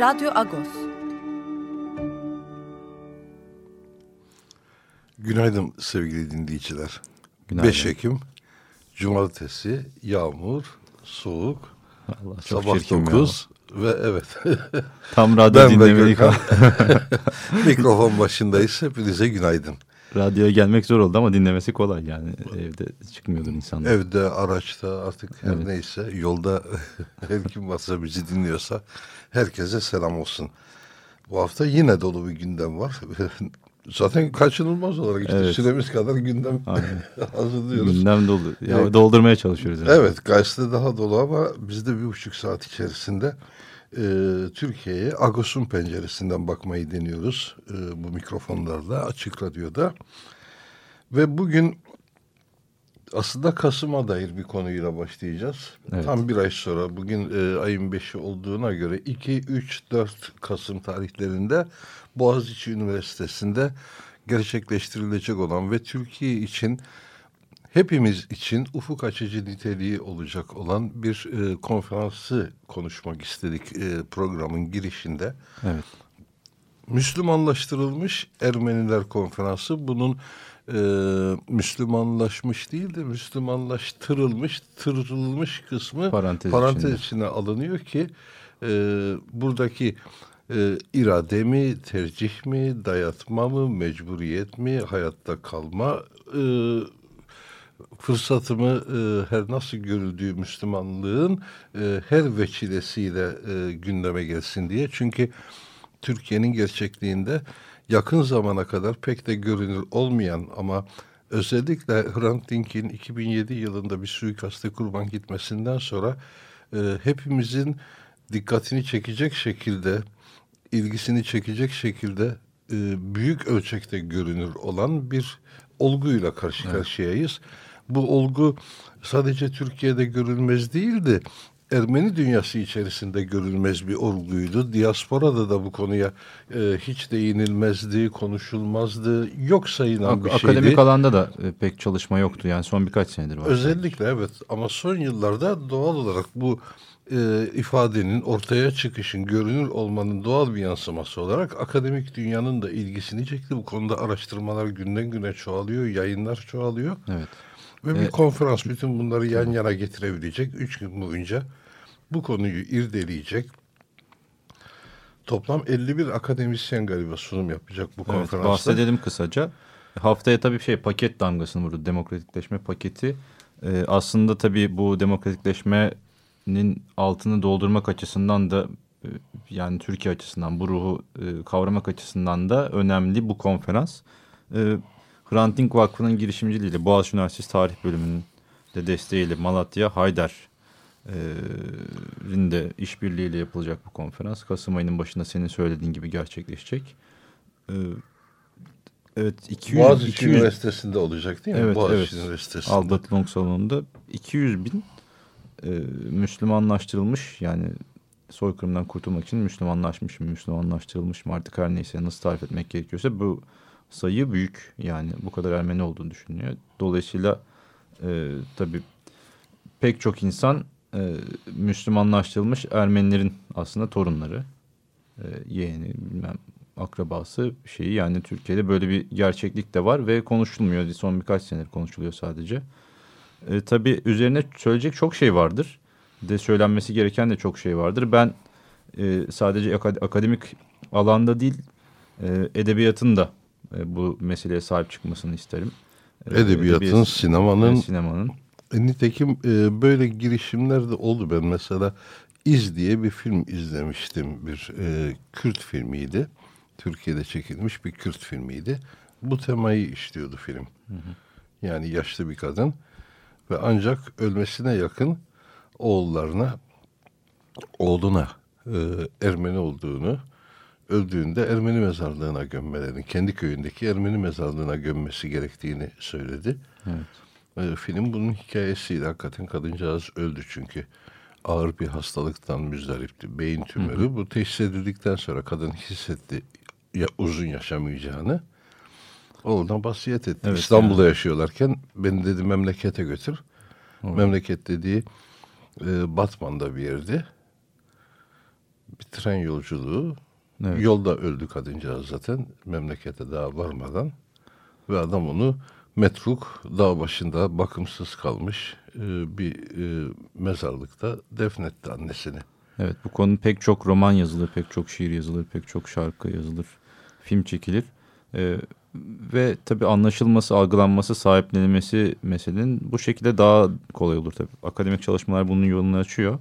Radyo Agos. Günaydın sevgili dinleyiciler. Günaydın. 5 Ekim Cumartesi, yağmur, soğuk, Allah, sabah 9 ya. ve evet. Tam radyo dinlemeyi Mikrofon başındayız. Hepinize günaydın. Radyoya gelmek zor oldu ama dinlemesi kolay yani evde çıkmıyordur insanlar. Evde, araçta artık her evet. neyse yolda her kim varsa bizi dinliyorsa herkese selam olsun. Bu hafta yine dolu bir gündem var. Zaten kaçınılmaz olarak işte evet. süremiz kadar gündem hazırlıyoruz. Gündem dolu. Ya evet. doldurmaya çalışıyoruz. Yani. Evet gazete daha dolu ama biz de bir buçuk saat içerisinde e, Türkiye'ye Agos'un penceresinden bakmayı deniyoruz. E, bu mikrofonlarda, açık radyoda. Ve bugün aslında Kasım'a dair bir konuyla başlayacağız. Evet. Tam bir ay sonra bugün e, ayın beşi olduğuna göre 2, 3, 4 Kasım tarihlerinde Boğaziçi Üniversitesi'nde gerçekleştirilecek olan ve Türkiye için hepimiz için ufuk açıcı niteliği olacak olan bir e, konferansı konuşmak istedik e, programın girişinde. Evet. Müslümanlaştırılmış Ermeniler Konferansı bunun e, Müslümanlaşmış değil de Müslümanlaştırılmış, tırılmış kısmı parantez, parantez içinde. içine alınıyor ki e, buradaki e, irade mi, tercih mi, dayatma mı, mecburiyet mi, hayatta kalma e, fırsatı mı e, her nasıl görüldüğü Müslümanlığın e, her veçilesiyle e, gündeme gelsin diye. Çünkü Türkiye'nin gerçekliğinde yakın zamana kadar pek de görünür olmayan ama özellikle Hrant Dink'in 2007 yılında bir suikaste kurban gitmesinden sonra e, hepimizin dikkatini çekecek şekilde, ilgisini çekecek şekilde e, büyük ölçekte görünür olan bir olguyla karşı evet. karşıyayız. Bu olgu sadece Türkiye'de görülmez değildi. Ermeni dünyası içerisinde görülmez bir olguydu. Diasporada da bu konuya e, hiç değinilmezdi, konuşulmazdı. Yok sayılan Ak bir şeydi. Akademik alanda da e, pek çalışma yoktu yani son birkaç senedir var. Özellikle evet ama son yıllarda doğal olarak bu e, ifadenin ortaya çıkışın, görünür olmanın doğal bir yansıması olarak akademik dünyanın da ilgisini çekti. Bu konuda araştırmalar günden güne çoğalıyor, yayınlar çoğalıyor. Evet. Ve bir ee, konferans bütün bunları yan yana getirebilecek. Üç gün boyunca bu konuyu irdeleyecek. Toplam 51 akademisyen galiba sunum yapacak bu evet, konferansta. Bahsedelim kısaca. Haftaya tabii şey paket damgasını vurdu. Demokratikleşme paketi. Ee, aslında tabii bu demokratikleşmenin altını doldurmak açısından da e, yani Türkiye açısından bu ruhu e, kavramak açısından da önemli bu konferans. E, Hrant Dink Vakfı'nın girişimciliğiyle Boğaziçi Üniversitesi Tarih Bölümünün de desteğiyle Malatya Haydar de işbirliğiyle yapılacak bu konferans. Kasım ayının başında senin söylediğin gibi gerçekleşecek. Evet 200, Boğaziçi 200, Üniversitesi'nde olacak değil mi? Evet, Boğaziçi evet. Üniversitesi'nde. Albert Long Salonu'nda 200 bin e, Müslümanlaştırılmış yani soykırımdan kurtulmak için Müslümanlaşmış mı, Müslümanlaştırılmış mı artık her neyse nasıl tarif etmek gerekiyorsa bu sayı büyük. Yani bu kadar Ermeni olduğunu düşünüyor. Dolayısıyla e, tabii pek çok insan e, Müslümanlaştırılmış Ermenilerin aslında torunları. E, yeğeni bilmem akrabası şeyi yani Türkiye'de böyle bir gerçeklik de var ve konuşulmuyor. Son birkaç senedir konuşuluyor sadece. E, tabii üzerine söyleyecek çok şey vardır. De söylenmesi gereken de çok şey vardır. Ben e, sadece akademik alanda değil e, edebiyatın da e, bu meseleye sahip çıkmasını isterim. E, edebiyatın, Edebiyat, sinemanın. Sinemanın. E, nitekim e, böyle girişimler de oldu. Ben mesela İz diye bir film izlemiştim. Bir e, Kürt filmiydi. Türkiye'de çekilmiş bir Kürt filmiydi. Bu temayı işliyordu film. Hı hı. Yani yaşlı bir kadın ve ancak ölmesine yakın oğullarına oğluna e, Ermeni olduğunu öldüğünde Ermeni mezarlığına gömmelerini, kendi köyündeki Ermeni mezarlığına gömmesi gerektiğini söyledi. Evet. E, film bunun hikayesiydi. Hakikaten kadıncağız öldü çünkü ağır bir hastalıktan müzdaripti. Beyin tümörü. Hı hı. Bu teşhis edildikten sonra kadın hissetti ya, uzun yaşamayacağını. Oradan vasiyet etti. Evet, İstanbul'da yani. yaşıyorlarken beni dedi memlekete götür. Evet. Memleket dediği e, Batman'da bir yerde. Bir tren yolculuğu. Evet. Yolda öldü kadıncağız zaten memlekete daha varmadan. Ve adam onu metruk dağ başında bakımsız kalmış e, bir e, mezarlıkta defnetti annesini. Evet bu konu pek çok roman yazılır, pek çok şiir yazılır, pek çok şarkı yazılır, film çekilir. E, ve tabii anlaşılması, algılanması, sahiplenilmesi meselenin bu şekilde daha kolay olur tabii. Akademik çalışmalar bunun yolunu açıyor.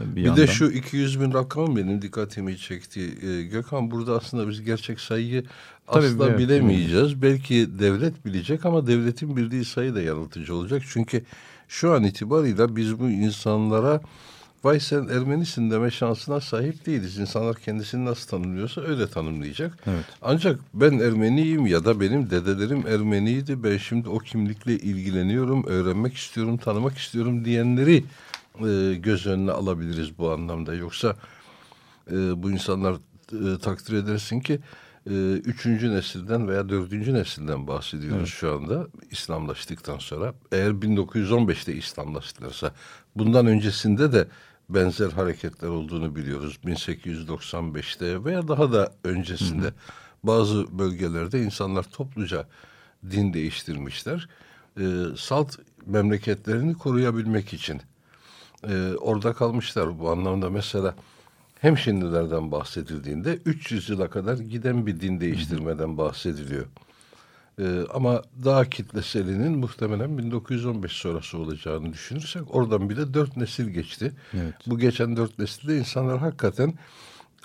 Bir, bir de şu 200 bin rakam benim dikkatimi çekti. Ee, Gökhan burada aslında biz gerçek sayıyı Tabii, asla evet, bilemeyeceğiz. Evet. Belki devlet bilecek ama devletin bildiği sayı da yanıltıcı olacak. Çünkü şu an itibarıyla biz bu insanlara vay sen Ermenisin deme şansına sahip değiliz. İnsanlar kendisini nasıl tanımlıyorsa öyle tanımlayacak. Evet. Ancak ben Ermeniyim ya da benim dedelerim Ermeniydi. Ben şimdi o kimlikle ilgileniyorum, öğrenmek istiyorum, tanımak istiyorum diyenleri e, göz önüne alabiliriz bu anlamda. Yoksa e, bu insanlar e, takdir edersin ki e, üçüncü nesilden veya dördüncü nesilden bahsediyoruz evet. şu anda İslamlaştıktan sonra. Eğer 1915'te İslamlaştılarsa bundan öncesinde de benzer hareketler olduğunu biliyoruz. 1895'te veya daha da öncesinde hı hı. bazı bölgelerde insanlar topluca din değiştirmişler. E, salt memleketlerini koruyabilmek için e, orada kalmışlar bu anlamda. Mesela hem şimdilerden bahsedildiğinde 300 yıla kadar giden bir din değiştirmeden bahsediliyor. Ee, ama daha kitleselinin muhtemelen 1915 sonrası olacağını düşünürsek oradan bile dört nesil geçti. Evet. Bu geçen dört nesilde insanlar hakikaten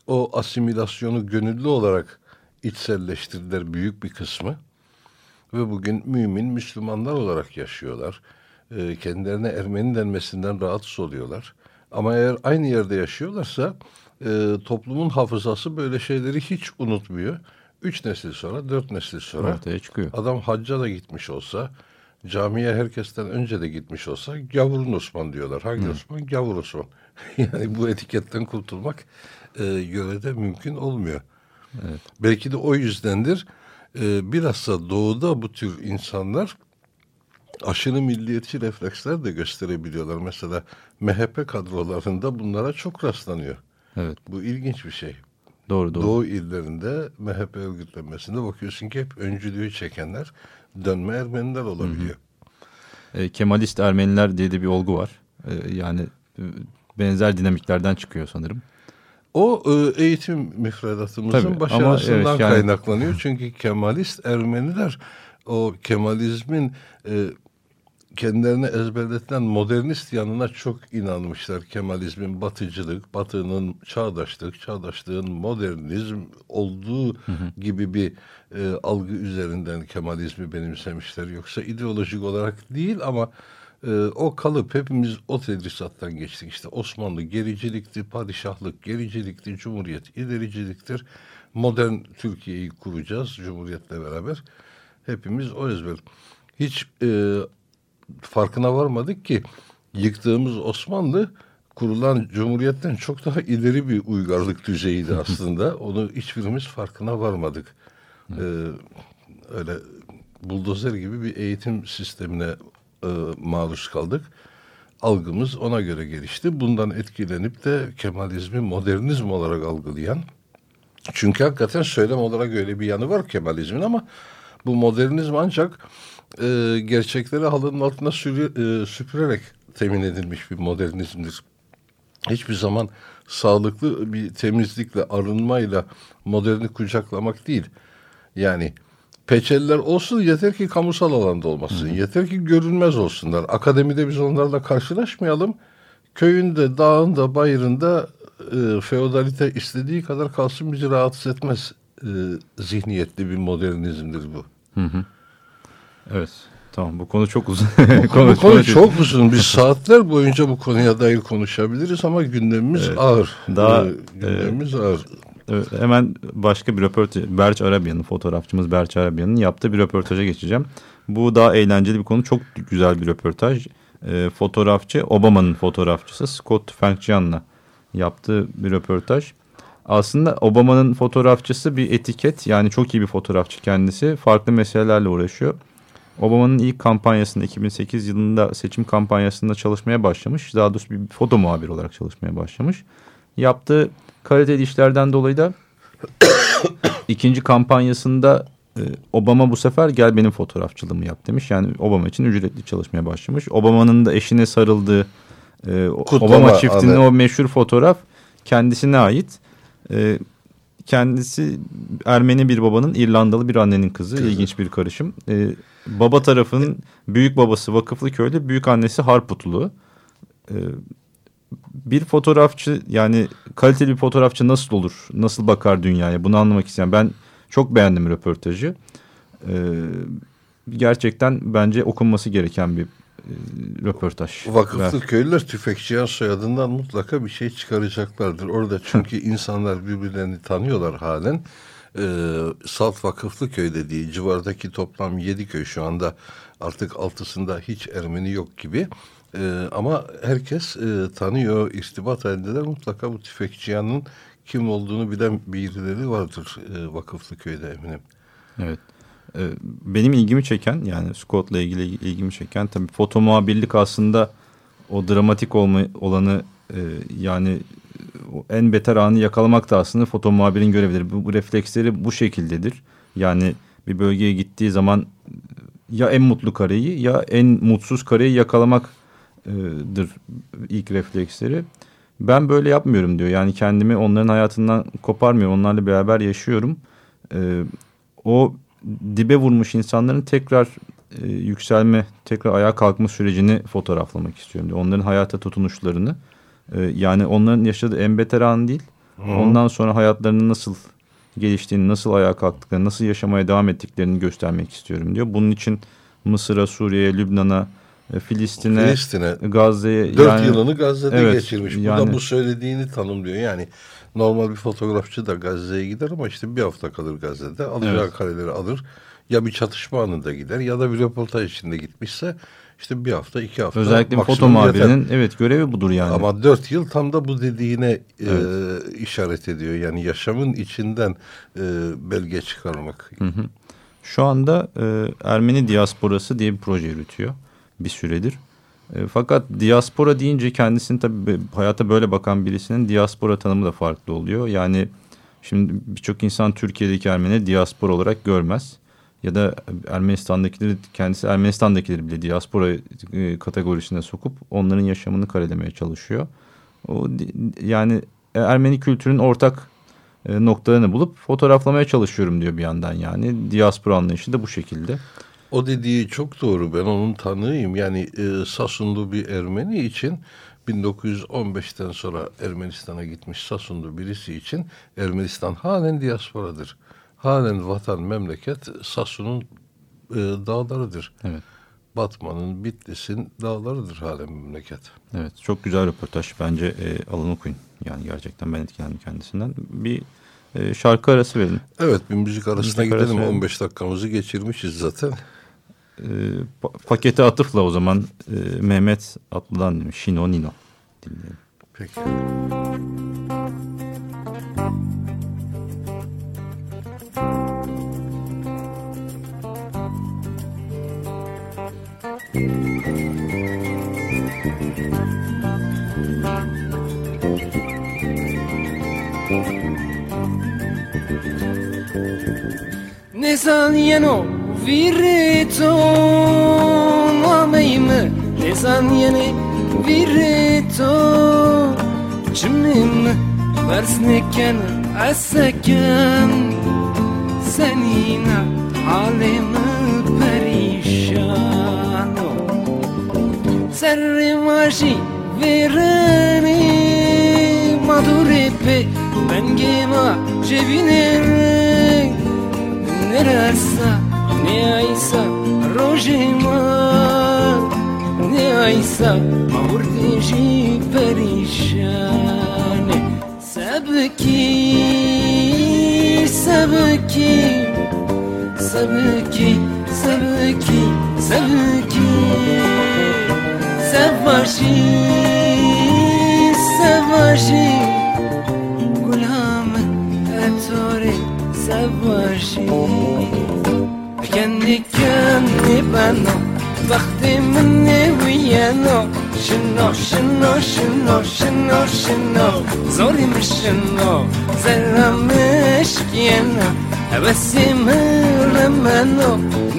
o asimilasyonu gönüllü olarak içselleştirdiler büyük bir kısmı. Ve bugün mümin Müslümanlar olarak yaşıyorlar. Ee, kendilerine Ermeni denmesinden rahatsız oluyorlar. Ama eğer aynı yerde yaşıyorlarsa e, toplumun hafızası böyle şeyleri hiç unutmuyor. Üç nesil sonra, dört nesil sonra ortaya çıkıyor. Adam hacca da gitmiş olsa, camiye herkesten önce de gitmiş olsa gavurun Osman diyorlar. Hangi Hı. Osman? Gavur Osman. yani bu etiketten kurtulmak e, yörede mümkün olmuyor. Evet. Belki de o yüzdendir. E, bilhassa doğuda bu tür insanlar aşırı milliyetçi refleksler de gösterebiliyorlar. Mesela MHP kadrolarında bunlara çok rastlanıyor. Evet. Bu ilginç bir şey. Doğru doğru. Doğu illerinde MHP örgütlenmesinde bakıyorsun ki hep öncülüğü çekenler dönme Ermeniler olabiliyor. Hı hı. E, Kemalist Ermeniler diye de bir olgu var. E, yani e, benzer dinamiklerden çıkıyor sanırım. O e, eğitim müfredatımızın Tabii, başarısından evet, yani... kaynaklanıyor. Çünkü Kemalist Ermeniler o Kemalizmin e, kendilerine ezberletilen modernist yanına çok inanmışlar. Kemalizmin batıcılık, batının çağdaşlık, çağdaşlığın modernizm olduğu hı hı. gibi bir e, algı üzerinden Kemalizmi benimsemişler. Yoksa ideolojik olarak değil ama e, o kalıp hepimiz o tedrisattan geçtik. İşte Osmanlı gericilikti, padişahlık gericilikti, cumhuriyet ilericiliktir. Modern Türkiye'yi kuracağız cumhuriyetle beraber. Hepimiz o ezber. Hiç e, farkına varmadık ki yıktığımız Osmanlı kurulan cumhuriyetten çok daha ileri bir uygarlık düzeyiydi aslında. Onu hiçbirimiz farkına varmadık. Ee, öyle buldozer gibi bir eğitim sistemine e, maruz kaldık. Algımız ona göre gelişti. Bundan etkilenip de Kemalizmi modernizm olarak algılayan çünkü hakikaten söylem olarak öyle bir yanı var Kemalizmin ama bu modernizm ancak e, gerçekleri halının altına sürü, e, süpürerek temin edilmiş bir modernizmdir. Hiçbir zaman sağlıklı bir temizlikle, arınmayla moderni kucaklamak değil. Yani peçeliler olsun yeter ki kamusal alanda olmasın. Hı. Yeter ki görünmez olsunlar. Akademide biz onlarla karşılaşmayalım. Köyünde, dağında, bayırında e, feodalite istediği kadar kalsın bizi rahatsız etmez e, zihniyetli bir modernizmdir bu. Hı hı. Evet. Tamam bu konu çok uzun. bu konu, bu konu çok uzun. Biz saatler boyunca bu konuya dair konuşabiliriz ama gündemimiz evet. ağır. Daha ee, gündemimiz e, ağır. Hemen başka bir röportaj, Berç Arabiyan'ın, fotoğrafçımız Berç Arabiyan'ın yaptığı bir röportaja geçeceğim. Bu daha eğlenceli bir konu, çok güzel bir röportaj. E, fotoğrafçı, Obama'nın fotoğrafçısı Scott Frankcian'la yaptığı bir röportaj. Aslında Obama'nın fotoğrafçısı bir etiket, yani çok iyi bir fotoğrafçı kendisi. Farklı meselelerle uğraşıyor. Obama'nın ilk kampanyasında 2008 yılında seçim kampanyasında çalışmaya başlamış. Daha doğrusu bir foto muhabiri olarak çalışmaya başlamış. Yaptığı kaliteli işlerden dolayı da ikinci kampanyasında e, Obama bu sefer gel benim fotoğrafçılığımı yap demiş. Yani Obama için ücretli çalışmaya başlamış. Obama'nın da eşine sarıldığı e, Obama çiftinin o meşhur fotoğraf kendisine ait. E, kendisi Ermeni bir babanın İrlandalı bir annenin kızı. kızı. İlginç bir karışım. E, baba tarafının büyük babası Vakıflı Köylü, büyük annesi Harputlu. E, bir fotoğrafçı yani kaliteli bir fotoğrafçı nasıl olur? Nasıl bakar dünyaya? Bunu anlamak isteyen ben çok beğendim röportajı. Ee, gerçekten bence okunması gereken bir e, röportaj. Vakıflı Ver. köylüler tüfekçiyen soyadından mutlaka bir şey çıkaracaklardır. Orada çünkü insanlar birbirlerini tanıyorlar halen. Ee, Salt Vakıflı köy dediği civardaki toplam yedi köy şu anda artık altısında hiç Ermeni yok gibi. E, ama herkes e, tanıyor, irtibat halindeler. Mutlaka bu tüfekçiyanın kim olduğunu bilen birileri vardır e, Vakıflı köyde eminim. Evet. E, benim ilgimi çeken yani Scott'la ilgili ilgimi çeken tabii foto muhabirlik aslında o dramatik olma, olanı e, yani en beter anı yakalamak da aslında foto muhabirin görevidir. Bu, bu refleksleri bu şekildedir. Yani bir bölgeye gittiği zaman ya en mutlu kareyi ya en mutsuz kareyi yakalamak dır ilk refleksleri. Ben böyle yapmıyorum diyor. Yani kendimi onların hayatından koparmıyorum. Onlarla beraber yaşıyorum. E, o dibe vurmuş insanların tekrar e, yükselme, tekrar ayağa kalkma sürecini fotoğraflamak istiyorum diyor. Onların hayata tutunuşlarını. E, yani onların yaşadığı en beter an değil. Hı. Ondan sonra hayatlarının nasıl geliştiğini, nasıl ayağa kalktıklarını, nasıl yaşamaya devam ettiklerini göstermek istiyorum diyor. Bunun için Mısır'a, Suriye'ye, Lübnan'a, e, Filistin'e, Filistin'e Gazze'ye. Dört yani, yılını Gazze'de evet, geçirmiş. Bu yani, da bu söylediğini tanımlıyor. Yani normal bir fotoğrafçı da Gazze'ye gider ama işte bir hafta kalır Gazze'de. Alacağı evet. kareleri alır. Ya bir çatışma anında gider ya da bir röportaj içinde gitmişse işte bir hafta iki hafta. Özellikle foto muhabirinin evet görevi budur yani. Ama dört yıl tam da bu dediğine evet. e, işaret ediyor. Yani yaşamın içinden e, belge çıkarmak. Hı hı. Şu anda e, Ermeni diasporası diye bir proje yürütüyor bir süredir. E, fakat diaspora deyince kendisini tabii hayata böyle bakan birisinin diaspora tanımı da farklı oluyor. Yani şimdi birçok insan Türkiye'deki Ermeni diaspora olarak görmez. Ya da Ermenistan'dakileri kendisi Ermenistan'dakileri bile diaspora e, kategorisine sokup onların yaşamını karelemeye çalışıyor. O, yani Ermeni kültürün ortak e, noktalarını bulup fotoğraflamaya çalışıyorum diyor bir yandan yani. Diaspora anlayışı da bu şekilde. O dediği çok doğru. Ben onun tanığıyım. Yani e, Sasunlu bir Ermeni için 1915'ten sonra Ermenistan'a gitmiş Sasunlu birisi için Ermenistan halen diasporadır. Halen vatan, memleket Sasun'un e, dağlarıdır. Evet. Batman'ın, Bitlis'in dağlarıdır halen memleket. Evet, çok güzel röportaj. Bence e, alın okuyun. Yani gerçekten ben etkilendim kendisinden. Bir e, şarkı arası verin. Evet, bir müzik arasına müzik gidelim. Arası 15 dakikamızı geçirmişiz zaten. E, pakete atıfla o zaman e, Mehmet Atlı'dan Şino Nino dinleyelim. Peki. Ne san yeno virito Mameime Lezan yeni virito Cimim Versneken Eseken Senina Halimi perişano Serri maşi vereni Madurepe Bengema cebine mirasa ne aysa rojima ne aysa murdiji perişan sabki sabki sabki sabki sabki savaşı savaşı ویانا شنو شنو شنو شنو شنو زوری مشنو زرمش کینا هوسی مرمنو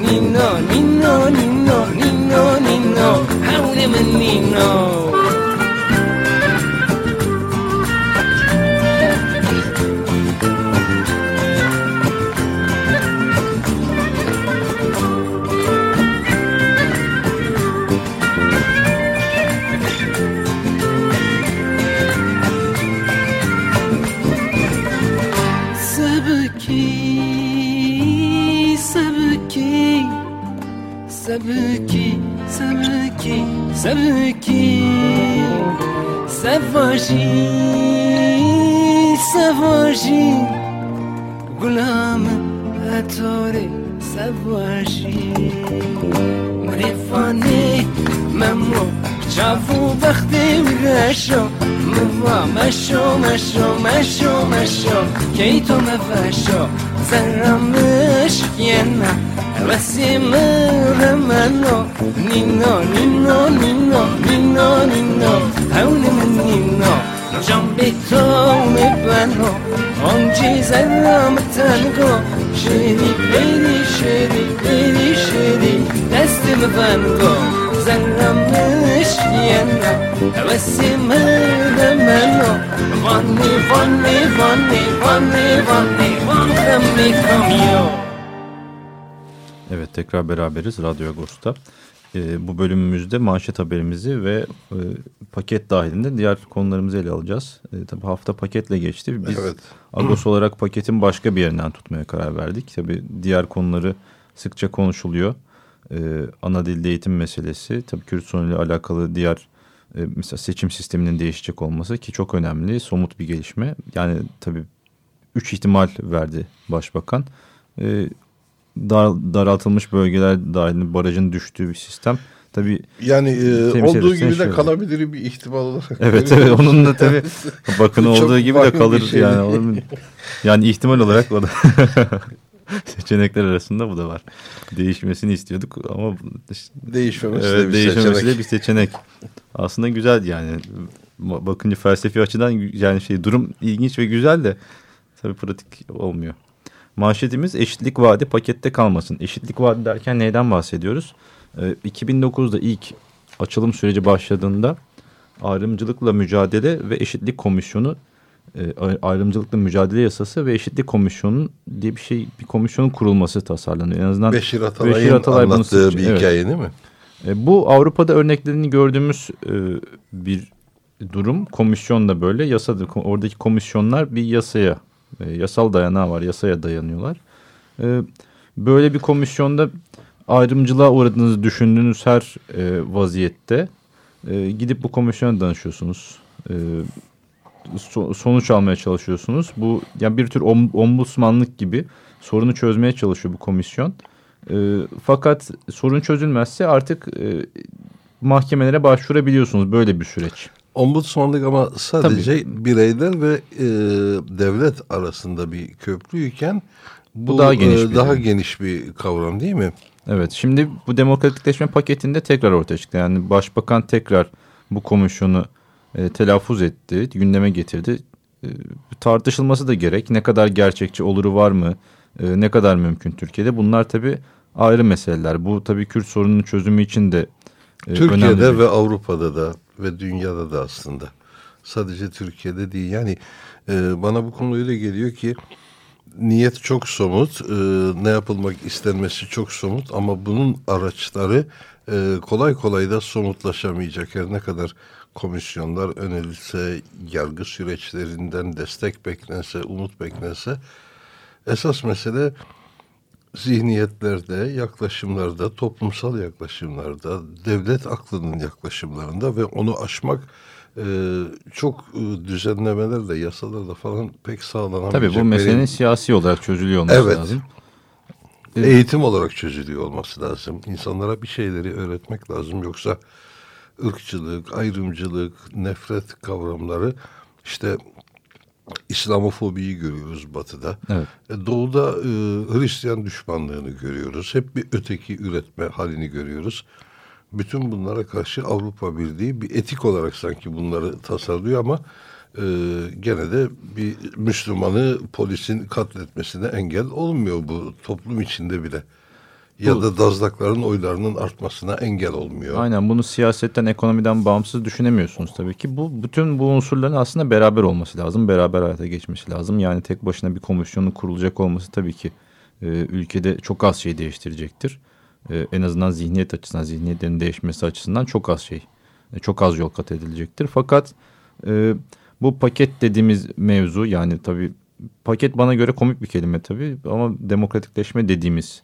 نینو نینو نینو نینو نینو حول من نینو سرکی سفوجی سفوجی غلام اتور سفاجی من فانی من چافو جافو بختی مرشو مو مشو مشو مشو مشو. کی تو مفشو؟ سرمش یه نه. نسیم منو نینا نینا نینا نینا نینا هونه نینا جان به کام بنا آنجی زنم تنگا شدی بیدی شدی بیدی شدی دستم بنگا زنم نشینا حوثی مرد منا وانی وانی وانی وانی وانی وانی وانی کامیو Evet tekrar beraberiz Radyo Agos'ta. E, bu bölümümüzde manşet haberimizi ve e, paket dahilinde diğer konularımızı ele alacağız. E, tabii hafta paketle geçti. Biz evet. Agos olarak paketin başka bir yerinden tutmaya karar verdik. Tabii diğer konuları sıkça konuşuluyor. E, ana dilde eğitim meselesi, tabii Kürt sorunuyla alakalı diğer e, mesela seçim sisteminin değişecek olması ki çok önemli, somut bir gelişme. Yani tabii üç ihtimal verdi başbakan. E, dar, daraltılmış bölgeler dahilinde barajın düştüğü bir sistem. Tabii yani e, olduğu gibi de şöyle. kalabilir bir ihtimal olarak. Evet evet onun da tabii bakın olduğu gibi de kalır şey yani. yani ihtimal olarak o da seçenekler arasında bu da var. Değişmesini istiyorduk ama değişmemesi evet, de bir değişmemesi seçenek. de bir seçenek. Aslında güzel yani. Bakınca felsefi açıdan yani şey durum ilginç ve güzel de tabii pratik olmuyor. Manşetimiz eşitlik vaadi pakette kalmasın. Eşitlik vaadi derken neyden bahsediyoruz? Ee, 2009'da ilk açılım süreci başladığında ayrımcılıkla mücadele ve eşitlik komisyonu e, ayrımcılıkla mücadele yasası ve eşitlik komisyonu diye bir şey bir komisyonun kurulması tasarlanıyor. En azından Beşir Atalay'ın Beşir Atalay anlattığı bir evet. hikaye değil mi? E, bu Avrupa'da örneklerini gördüğümüz e, bir durum. Komisyon da böyle. Yasada oradaki komisyonlar bir yasaya e, yasal dayanağı var. Yasaya dayanıyorlar. E, böyle bir komisyonda ayrımcılığa uğradığınızı düşündüğünüz her e, vaziyette e, gidip bu komisyona danışıyorsunuz. E, so, sonuç almaya çalışıyorsunuz. Bu yani bir tür om, ombudsmanlık gibi sorunu çözmeye çalışıyor bu komisyon. E, fakat sorun çözülmezse artık e, mahkemelere başvurabiliyorsunuz böyle bir süreç. Ombudsmanlık ama sadece Tabii. bireyler ve e, devlet arasında bir köprüyken bu, bu daha geniş e, bir daha geniş bir kavram değil mi? Evet. Şimdi bu demokratikleşme paketinde tekrar ortaya çıktı. Yani başbakan tekrar bu komisyonu e, telaffuz etti, gündeme getirdi. E, tartışılması da gerek. Ne kadar gerçekçi oluru var mı? E, ne kadar mümkün Türkiye'de? Bunlar tabii ayrı meseleler. Bu tabii Kürt sorununun çözümü için de e, Türkiye'de bir... ve Avrupa'da da ve dünyada da aslında. Sadece Türkiye'de değil. Yani e, bana bu konu öyle geliyor ki niyet çok somut, e, ne yapılmak istenmesi çok somut ama bunun araçları e, kolay kolay da somutlaşamayacak. Her ne kadar komisyonlar önerilse, yargı süreçlerinden destek beklense, umut beklense esas mesele zihniyetlerde, yaklaşımlarda, toplumsal yaklaşımlarda, devlet aklının yaklaşımlarında ve onu aşmak e, çok e, düzenlemelerle, yasalarla falan pek sağlanamayacak. Tabii bu meselenin siyasi olarak çözülüyor olması Evet. lazım. eğitim olarak çözülüyor olması lazım. İnsanlara bir şeyleri öğretmek lazım. Yoksa ırkçılık, ayrımcılık, nefret kavramları işte İslamofobiyi görüyoruz batıda. Evet. E, Doğuda e, Hristiyan düşmanlığını görüyoruz. Hep bir öteki üretme halini görüyoruz. Bütün bunlara karşı Avrupa Birliği bir etik olarak sanki bunları tasarlıyor ama e, gene de bir Müslümanı polisin katletmesine engel olmuyor bu toplum içinde bile. Ya Bu- da dazlakların oylarının artmasına engel olmuyor. Aynen bunu siyasetten, ekonomiden bağımsız düşünemiyorsunuz tabii ki. Bu bütün bu unsurların aslında beraber olması lazım. Beraber hayata geçmesi lazım. Yani tek başına bir komisyonun kurulacak olması tabii ki e, ülkede çok az şey değiştirecektir. E, en azından zihniyet açısından, zihniyetlerin değişmesi açısından çok az şey, e, çok az yol kat edilecektir. Fakat e, bu paket dediğimiz mevzu yani tabii paket bana göre komik bir kelime tabii ama demokratikleşme dediğimiz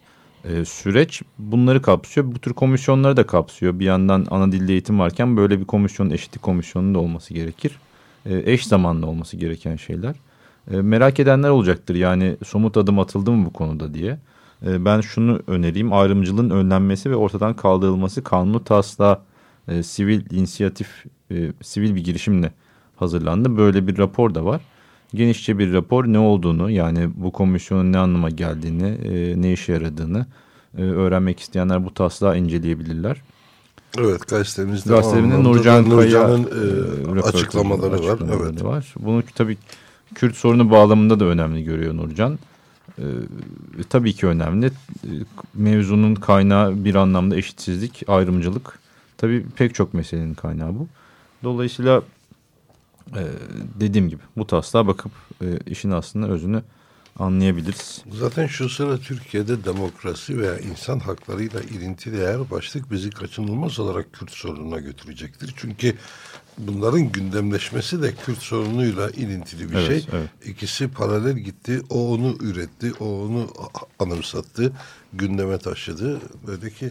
e, süreç bunları kapsıyor. Bu tür komisyonları da kapsıyor. Bir yandan ana dilde eğitim varken böyle bir komisyonun eşitlik komisyonunun da olması gerekir. E, eş zamanlı olması gereken şeyler. E, merak edenler olacaktır yani somut adım atıldı mı bu konuda diye. E, ben şunu önereyim ayrımcılığın önlenmesi ve ortadan kaldırılması kanunu taslağı e, sivil inisiyatif e, sivil bir girişimle hazırlandı. Böyle bir rapor da var. Genişçe bir rapor ne olduğunu yani bu komisyonun ne anlama geldiğini, e, ne işe yaradığını e, öğrenmek isteyenler bu taslağı inceleyebilirler. Evet gazetemizde Gazetemizde Nurcan Nurcan'ın e, e, röportajı- açıklamaları var. açıklamaları Evet. var. Bunu tabii Kürt sorunu bağlamında da önemli görüyor Nurcan. E, tabii ki önemli. E, mevzunun kaynağı bir anlamda eşitsizlik, ayrımcılık. Tabii pek çok meselenin kaynağı bu. Dolayısıyla e, dediğim gibi bu taslağa bakıp e, işin aslında özünü anlayabiliriz. Zaten şu sıra Türkiye'de demokrasi veya insan haklarıyla ilintili her başlık bizi kaçınılmaz olarak Kürt sorununa götürecektir. Çünkü bunların gündemleşmesi de Kürt sorunuyla ilintili bir Evet, şey. evet. İkisi paralel gitti. O onu üretti, o onu anımsattı, gündeme taşıdı. Böyle ki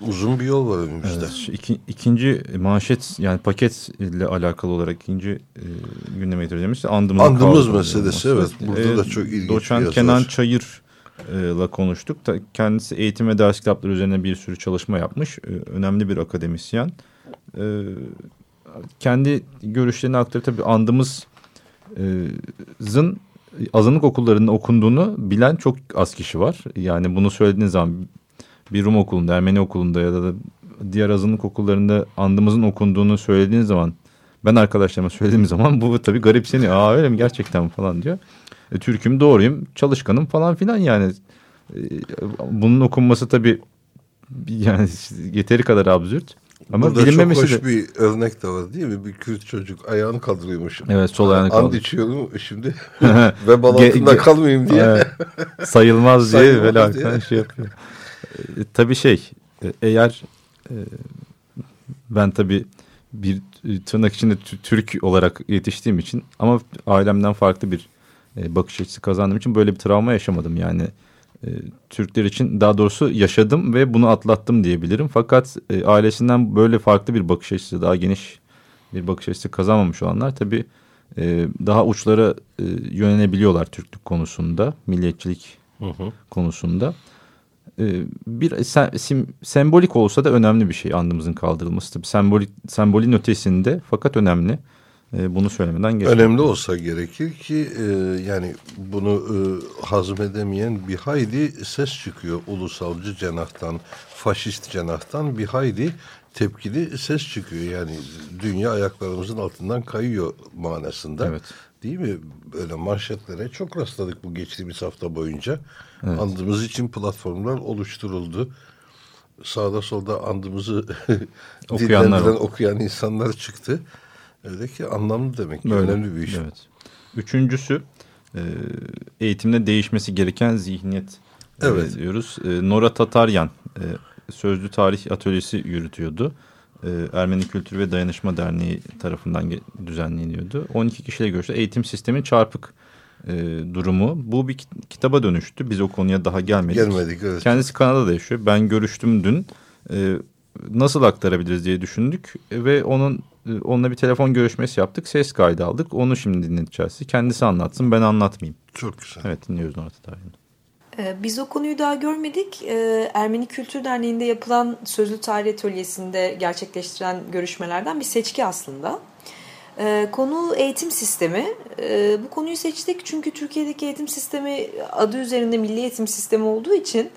uzun bir yol var önümüzde. Evet, iki- ikinci manşet yani paket ile alakalı olarak ikinci e, gündeme getireceğimiz andımın Andımız kaldırılması. meselesi, evet. Burada da çok ilginç bir Doçent yazı Kenan var. Çayır'la konuştuk. Ta- Kendisi eğitim ve ders kitapları üzerine bir sürü çalışma yapmış. E, önemli bir akademisyen. E, kendi görüşlerini aktarıyor. Tabii andımız e, zın azınlık okullarında okunduğunu bilen çok az kişi var. Yani bunu söylediğiniz zaman bir Rum okulunda, Ermeni okulunda ya da diğer azınlık okullarında andımızın okunduğunu söylediğiniz zaman ben arkadaşlarıma söylediğim zaman bu tabii garipseniyor. Aa öyle mi gerçekten falan diyor. E, Türk'üm doğruyum çalışkanım falan filan yani. E, bunun okunması tabii yani yeteri kadar absürt. Ama Burada çok bilinmemesi hoş de... bir örnek de var değil mi? Bir Kürt çocuk ayağını kaldırıyormuş. Evet sol ayağını And kaldır. içiyorum şimdi ve bal Ge- altında ge- kalmayayım diye. Evet. sayılmaz diye böyle diye. arkadan şey yapıyor. E, tabii şey e, eğer e, ben tabii bir tırnak içinde tü- Türk olarak yetiştiğim için ama ailemden farklı bir e, bakış açısı kazandığım için böyle bir travma yaşamadım yani. E, Türkler için daha doğrusu yaşadım ve bunu atlattım diyebilirim. Fakat e, ailesinden böyle farklı bir bakış açısı, daha geniş bir bakış açısı kazanmamış olanlar tabii e, daha uçlara e, yönelebiliyorlar Türklük konusunda, milliyetçilik Hı hı. konusunda. E, bir se- sim- sembolik olsa da önemli bir şey andımızın kaldırılması. Tabii sembolik sembolin ötesinde fakat önemli. E, bunu söylemeden geçmek. Önemli olsa gerekir ki e, yani bunu e, hazmedemeyen bir hayli ses çıkıyor ulusalcı cenahtan, faşist cenahtan bir hayli tepkili ses çıkıyor. Yani dünya ayaklarımızın altından kayıyor manasında. Evet. Değil mi? Böyle manşetlere çok rastladık bu geçtiğimiz hafta boyunca. Andımız için platformlar oluşturuldu. Sağda solda andımızı oldu. okuyan insanlar çıktı. Öyle ki anlamlı demek ki Böyle. önemli bir iş. Evet. Üçüncüsü e, eğitimde değişmesi gereken zihniyet e, Evet. diyoruz. E, Nora Tataryan sözlü tarih atölyesi yürütüyordu. Ermeni Kültür ve Dayanışma Derneği tarafından düzenleniyordu. 12 kişiyle görüştü. Eğitim sistemin çarpık e, durumu. Bu bir kitaba dönüştü. Biz o konuya daha gelmedik. Gelmedik evet. Kendisi Kanada'da yaşıyor. Ben görüştüm dün. E, nasıl aktarabiliriz diye düşündük ve onun e, onunla bir telefon görüşmesi yaptık. Ses kaydı aldık. Onu şimdi dinleteceğiz. Kendisi anlatsın ben anlatmayayım. Çok güzel. Evet dinliyoruz Murat Tarih'ini. Ee, biz o konuyu daha görmedik. Ermeni Kültür Derneği'nde yapılan sözlü tarih atölyesinde gerçekleştiren görüşmelerden bir seçki aslında. Ee, konu eğitim sistemi. Bu konuyu seçtik çünkü Türkiye'deki eğitim sistemi adı üzerinde milli eğitim sistemi olduğu için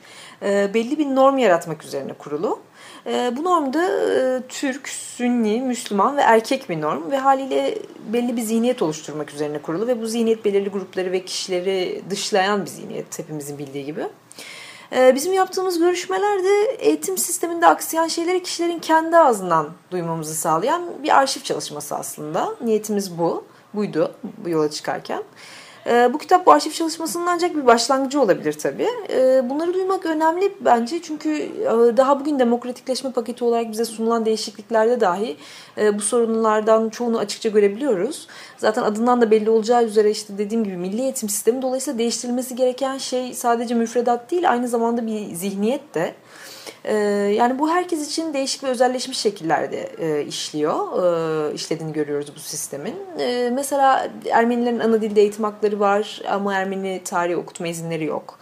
e, belli bir norm yaratmak üzerine kurulu. E, bu normda e, Türk, Sünni, Müslüman ve erkek bir norm ve haliyle belli bir zihniyet oluşturmak üzerine kurulu ve bu zihniyet belirli grupları ve kişileri dışlayan bir zihniyet hepimizin bildiği gibi. E, bizim yaptığımız görüşmelerde eğitim sisteminde aksayan şeyleri kişilerin kendi ağzından duymamızı sağlayan bir arşiv çalışması aslında. Niyetimiz bu, buydu bu yola çıkarken. E, bu kitap bu arşiv çalışmasının ancak bir başlangıcı olabilir tabii. E, bunları duymak önemli bence çünkü e, daha bugün demokratikleşme paketi olarak bize sunulan değişikliklerde dahi e, bu sorunlardan çoğunu açıkça görebiliyoruz. Zaten adından da belli olacağı üzere işte dediğim gibi milli eğitim sistemi dolayısıyla değiştirilmesi gereken şey sadece müfredat değil aynı zamanda bir zihniyet de. Ee, yani bu herkes için değişik ve özelleşmiş şekillerde e, işliyor, e, işlediğini görüyoruz bu sistemin. E, mesela Ermenilerin ana dilde eğitim hakları var ama Ermeni tarihi okutma izinleri yok.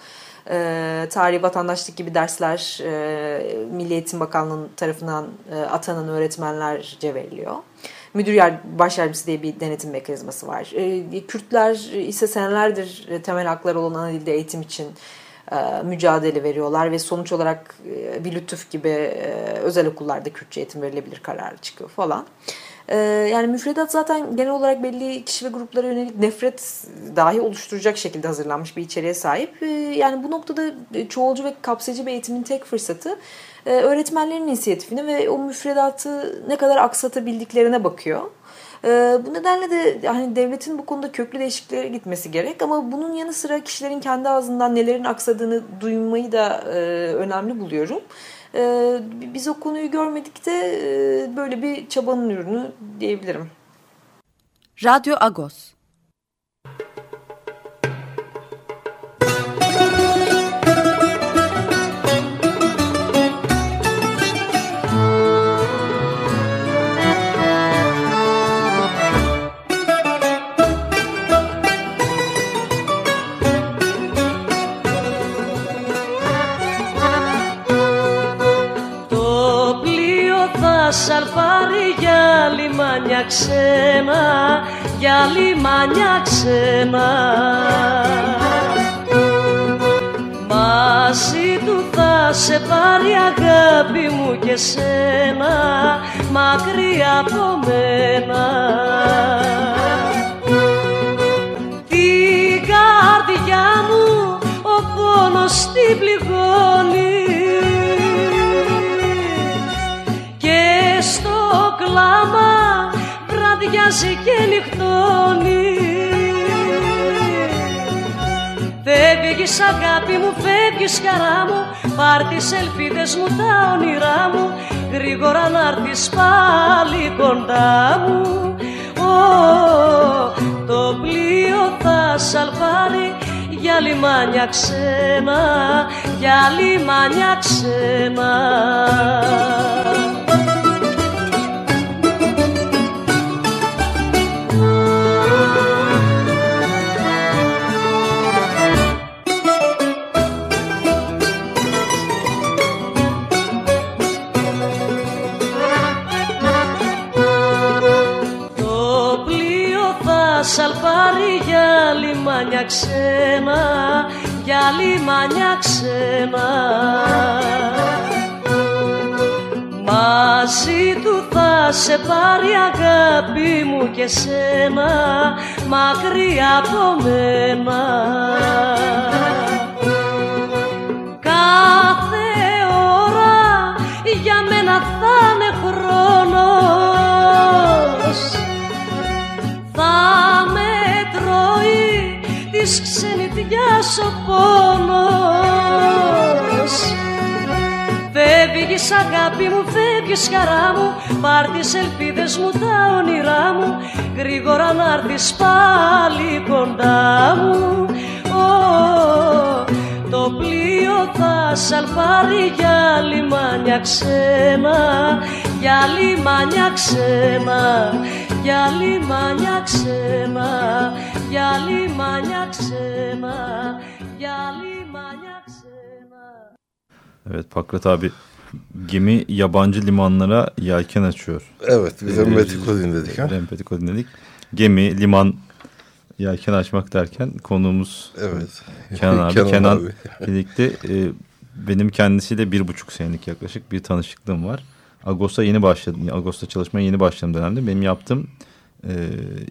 E, tarih, vatandaşlık gibi dersler e, Milli Eğitim Bakanlığı tarafından e, atanan öğretmenlerce veriliyor. Müdür yard baş yardımcısı diye bir denetim mekanizması var. E, Kürtler ise senelerdir temel haklar olan ana dilde eğitim için e, mücadele veriyorlar ve sonuç olarak e, bir lütuf gibi e, özel okullarda Kürtçe eğitim verilebilir kararı çıkıyor falan. Yani müfredat zaten genel olarak belli kişi ve gruplara yönelik nefret dahi oluşturacak şekilde hazırlanmış bir içeriğe sahip. Yani bu noktada çoğulcu ve kapsayıcı bir eğitimin tek fırsatı öğretmenlerin inisiyatifine ve o müfredatı ne kadar aksatabildiklerine bakıyor. E, bu nedenle de hani devletin bu konuda köklü değişikliklere gitmesi gerek ama bunun yanı sıra kişilerin kendi ağzından nelerin aksadığını duymayı da e, önemli buluyorum. E, biz o konuyu görmedik de e, böyle bir çabanın ürünü diyebilirim. Radyo Agos λιμάνια ξένα, για λιμάνια ξένα. Μαζί του θα σε πάρει αγάπη μου και σένα, μακριά από μένα. Την καρδιά μου ο πόνος την πληγώνει κλάμα βραδιάζει και νυχτώνει. Φεύγεις αγάπη μου, φεύγεις χαρά μου Πάρ' τις ελπίδες μου, τα όνειρά μου Γρήγορα να έρθεις πάλι κοντά μου. Το πλοίο θα σαλπάρει για λιμάνια ξένα, για λιμάνια ξένα ξένα, για λιμάνια ξένα. Μαζί του θα σε πάρει αγάπη μου και σένα, μακριά από μένα. Κάθε ώρα για μένα θα είναι χρόνος της ξενιτιάς ο πόνος. Φεύγεις Φεύγεις αγάπη μου, φεύγεις χαρά μου Πάρ' τις ελπίδες μου, τα όνειρά μου Γρήγορα να έρθεις πάλι κοντά μου. Το πλοίο θα σαλπάρει για λιμάνια ξένα για λιμάνια ξένα για λιμάνια ξένα για λιμάνια ξένα για λιμάνια ξένα Evet Pakrat abi gemi yabancı limanlara yelken açıyor. Evet bir de Rempetiko dinledik ha. Rempetiko dinledik. Gemi, liman yelken açmak derken konuğumuz evet. Kenan abi. Kenan, Kenan abi. birlikte e, benim kendisiyle bir buçuk senelik yaklaşık bir tanışıklığım var. Ağustos'a yeni başladım. Ağustos'ta çalışmaya yeni başladığım dönemde benim yaptığım e,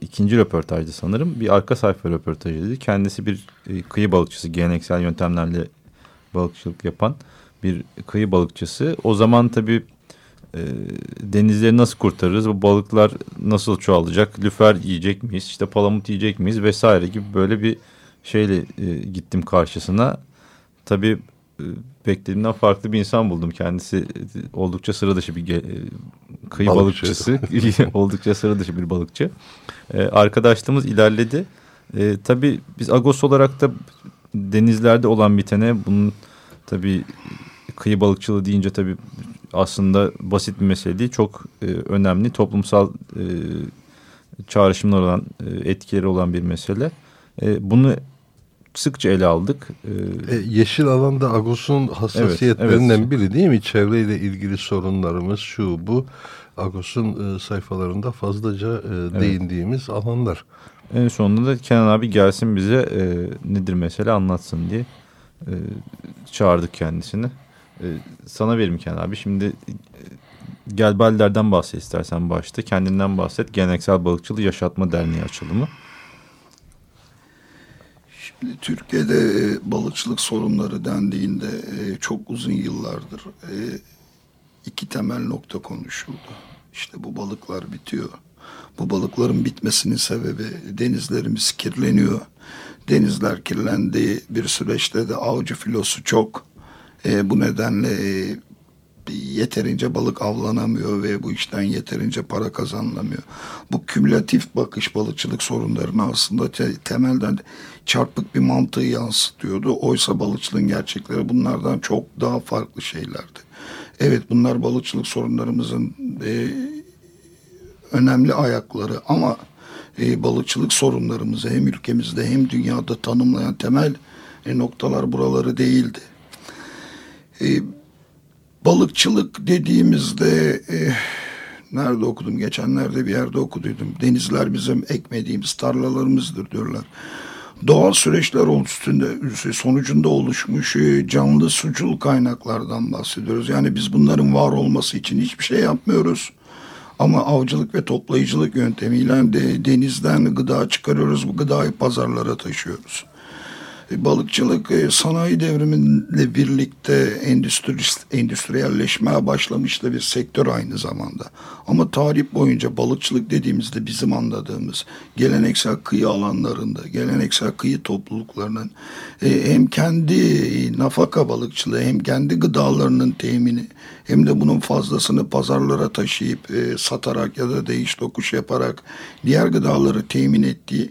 ikinci röportajdı sanırım. Bir arka sayfa röportajıydı. Kendisi bir e, kıyı balıkçısı, geleneksel yöntemlerle balıkçılık yapan bir kıyı balıkçısı. O zaman tabii e, denizleri nasıl kurtarırız? Bu balıklar nasıl çoğalacak? Lüfer yiyecek miyiz? İşte palamut yiyecek miyiz? Vesaire gibi böyle bir şeyle e, gittim karşısına. Tabii e, beklediğimden farklı bir insan buldum. Kendisi e, oldukça sıra dışı bir e, kıyı Balıkçı. balıkçısı. oldukça sıra dışı bir balıkçı. E, arkadaşlığımız ilerledi. E, tabii biz Agos olarak da denizlerde olan bitene bunun tabii kıyı balıkçılığı deyince tabii aslında basit bir mesele değil. Çok e, önemli toplumsal e, çağrışımlar olan, e, etkileri olan bir mesele. E, bunu sıkça ele aldık. E, yeşil alanda Agos'un hassasiyetlerinden evet, evet. biri değil mi? Çevreyle ilgili sorunlarımız şu bu. Agos'un e, sayfalarında fazlaca e, evet. değindiğimiz alanlar. En sonunda da Kenan abi gelsin bize e, nedir mesele anlatsın diye e, çağırdık kendisini. E, sana verim Kenan abi. Şimdi e, Gelballer'den bahset istersen başta. Kendinden bahset. Geleneksel Balıkçılığı Yaşatma Derneği açılımı. Türkiye'de e, balıkçılık sorunları dendiğinde e, çok uzun yıllardır e, iki temel nokta konuşuldu. İşte bu balıklar bitiyor. Bu balıkların bitmesinin sebebi denizlerimiz kirleniyor. Denizler kirlendiği bir süreçte de avcı filosu çok. Bu nedenle yeterince balık avlanamıyor ve bu işten yeterince para kazanılamıyor. Bu kümülatif bakış balıkçılık sorunlarını aslında te temelden çarpık bir mantığı yansıtıyordu. Oysa balıkçılığın gerçekleri bunlardan çok daha farklı şeylerdi. Evet bunlar balıkçılık sorunlarımızın e, önemli ayakları ama e, balıkçılık sorunlarımızı hem ülkemizde hem dünyada tanımlayan temel e, noktalar buraları değildi. E, balıkçılık dediğimizde e, nerede okudum geçenlerde bir yerde okuduydum. Denizler bizim ekmediğimiz tarlalarımızdır diyorlar. Doğal süreçler üstünde sonucunda oluşmuş e, canlı sucul kaynaklardan bahsediyoruz. Yani biz bunların var olması için hiçbir şey yapmıyoruz. Ama avcılık ve toplayıcılık yöntemiyle de denizden gıda çıkarıyoruz. Bu gıdayı pazarlara taşıyoruz. E, balıkçılık e, sanayi devriminle birlikte endüstri, endüstriyelleşmeye başlamıştı bir sektör aynı zamanda. Ama tarih boyunca balıkçılık dediğimizde bizim anladığımız geleneksel kıyı alanlarında, geleneksel kıyı topluluklarının e, hem kendi nafaka balıkçılığı hem kendi gıdalarının temini hem de bunun fazlasını pazarlara taşıyıp satarak ya da değiş tokuş yaparak diğer gıdaları temin ettiği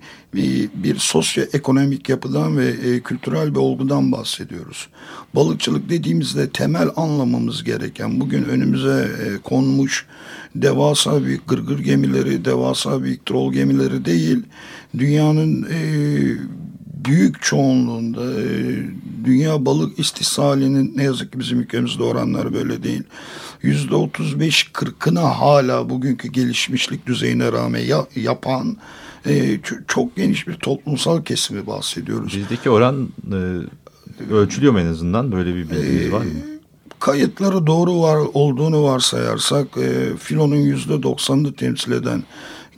bir sosyoekonomik yapıdan ve e, kültürel bir olgudan bahsediyoruz. Balıkçılık dediğimizde temel anlamamız gereken bugün önümüze e, konmuş devasa büyük gırgır gemileri, devasa büyük trol gemileri değil, dünyanın e, büyük çoğunluğunda e, dünya balık istishalinin ne yazık ki bizim ülkemizde oranlar böyle değil. Yüzde otuz beş kırkına hala bugünkü gelişmişlik düzeyine rağmen ya, yapan e, çok geniş bir toplumsal kesimi bahsediyoruz. Bizdeki oran e, ölçülüyor mu en azından? Böyle bir bilginiz var mı? Kayıtları doğru var olduğunu varsayarsak filonun yüzde doksanını temsil eden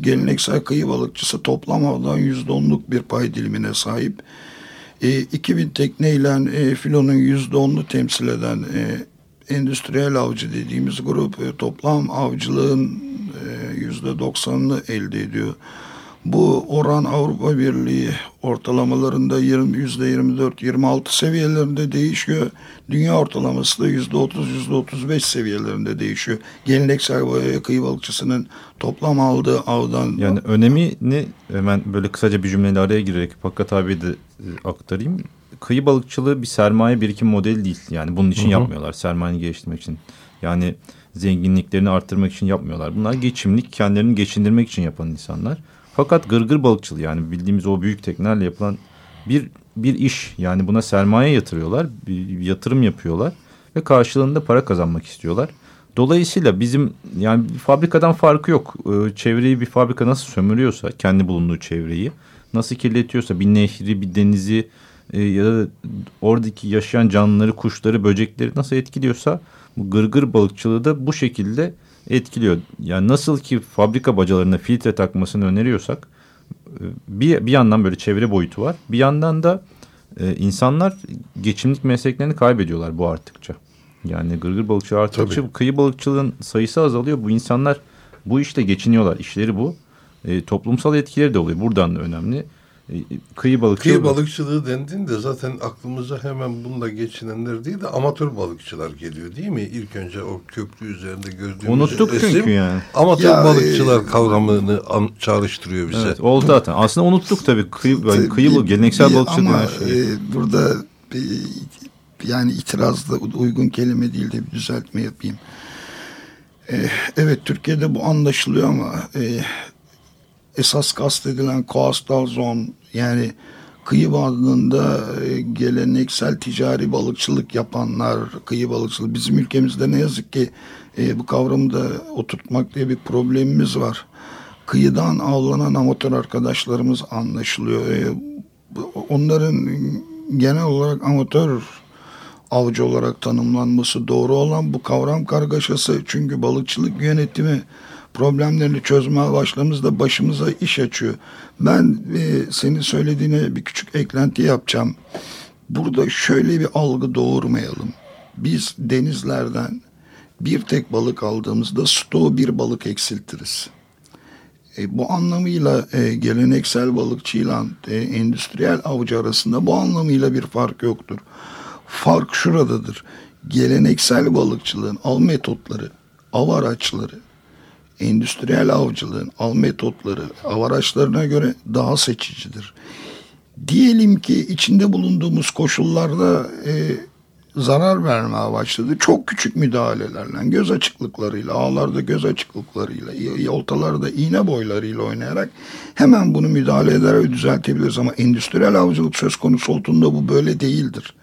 geleneksel kıyı balıkçısı toplam avdan yüzde onluk bir pay dilimine sahip. E, 2000 tekneyle e, filonun yüzde onunu temsil eden e, endüstriyel avcı dediğimiz grup e, toplam avcılığın e, yüzde doksanını elde ediyor. Bu oran Avrupa Birliği ortalamalarında 20, %24-26 seviyelerinde değişiyor. Dünya ortalaması da %30-%35 seviyelerinde değişiyor. Geleneksel boyaya kıyı balıkçısının toplam aldığı avdan... Yani önemini hemen böyle kısaca bir cümleyle araya girerek Fakat abi de e, aktarayım. Kıyı balıkçılığı bir sermaye birikim modeli değil. Yani bunun için Hı -hı. yapmıyorlar. Sermayeyi geliştirmek için. Yani zenginliklerini arttırmak için yapmıyorlar. Bunlar geçimlik, kendilerini geçindirmek için yapan insanlar. Fakat gırgır balıkçılığı yani bildiğimiz o büyük teknelerle yapılan bir bir iş. Yani buna sermaye yatırıyorlar, bir yatırım yapıyorlar ve karşılığında para kazanmak istiyorlar. Dolayısıyla bizim yani fabrikadan farkı yok. Ee, çevreyi bir fabrika nasıl sömürüyorsa kendi bulunduğu çevreyi nasıl kirletiyorsa bir nehri bir denizi e, ya da oradaki yaşayan canlıları kuşları böcekleri nasıl etkiliyorsa bu gırgır balıkçılığı da bu şekilde etkiliyor. Yani nasıl ki fabrika bacalarına filtre takmasını öneriyorsak e, bir, bir yandan böyle çevre boyutu var. Bir yandan da e, insanlar geçimlik mesleklerini kaybediyorlar bu arttıkça. Yani gırgır balıkçı arttıkça Tabii. kıyı balıkçılığın sayısı azalıyor. Bu insanlar bu işte geçiniyorlar. İşleri bu. E, toplumsal etkileri de oluyor. Buradan da önemli. E, kıyı balıkçılığı. Kıyı balıkçılığı dendiğinde zaten aklımıza hemen bununla geçinenler değil de amatör balıkçılar geliyor değil mi? İlk önce o köprü üzerinde gördüğümüz Unuttuk resim, çünkü yani. Amatör ya, balıkçılar e, kavramını an, çağrıştırıyor bize. Evet, oldu zaten. Aslında unuttuk tabii. Kıyı, tabii, kıyı bir, geleneksel bir, balıkçılık. Ama şey. e, burada bir, yani itiraz da uygun kelime değil de bir düzeltme yapayım. E, evet Türkiye'de bu anlaşılıyor ama e, esas kastedilen coastal zone yani kıyı bandında e, geleneksel ticari balıkçılık yapanlar, kıyı balıkçılığı bizim ülkemizde ne yazık ki e, bu kavramı da oturtmak diye bir problemimiz var. Kıyıdan avlanan amatör arkadaşlarımız anlaşılıyor. E, onların genel olarak amatör avcı olarak tanımlanması doğru olan bu kavram kargaşası çünkü balıkçılık yönetimi problemlerini çözmeye başladığımızda başımıza iş açıyor. Ben e, senin söylediğine bir küçük eklenti yapacağım. Burada şöyle bir algı doğurmayalım. Biz denizlerden bir tek balık aldığımızda stoğu bir balık eksiltiriz. E, bu anlamıyla e, geleneksel balıkçıyla e, endüstriyel avcı arasında bu anlamıyla bir fark yoktur. Fark şuradadır. Geleneksel balıkçılığın av metotları, av araçları, endüstriyel avcılığın av metotları av araçlarına göre daha seçicidir. Diyelim ki içinde bulunduğumuz koşullarda e, zarar vermeye başladı. Çok küçük müdahalelerle, göz açıklıklarıyla, ağlarda göz açıklıklarıyla, yoltalarda iğne boylarıyla oynayarak hemen bunu müdahale eder ve düzeltebiliriz. Ama endüstriyel avcılık söz konusu olduğunda bu böyle değildir.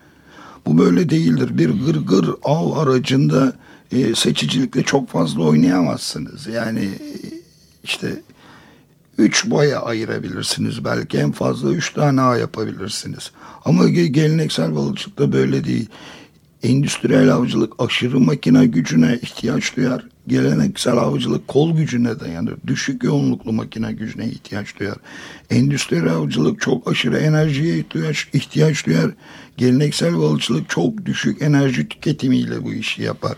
Bu böyle değildir. Bir gırgır av aracında e, seçicilikle çok fazla oynayamazsınız. Yani işte üç boya ayırabilirsiniz. Belki en fazla üç tane ağ yapabilirsiniz. Ama geleneksel balıkçılıkta böyle değil. Endüstriyel avcılık aşırı makine gücüne ihtiyaç duyar. Geleneksel avcılık kol gücüne dayanır. Düşük yoğunluklu makine gücüne ihtiyaç duyar. Endüstriyel avcılık çok aşırı enerjiye ihtiyaç, ihtiyaç duyar. Geleneksel balıkçılık çok düşük enerji tüketimiyle bu işi yapar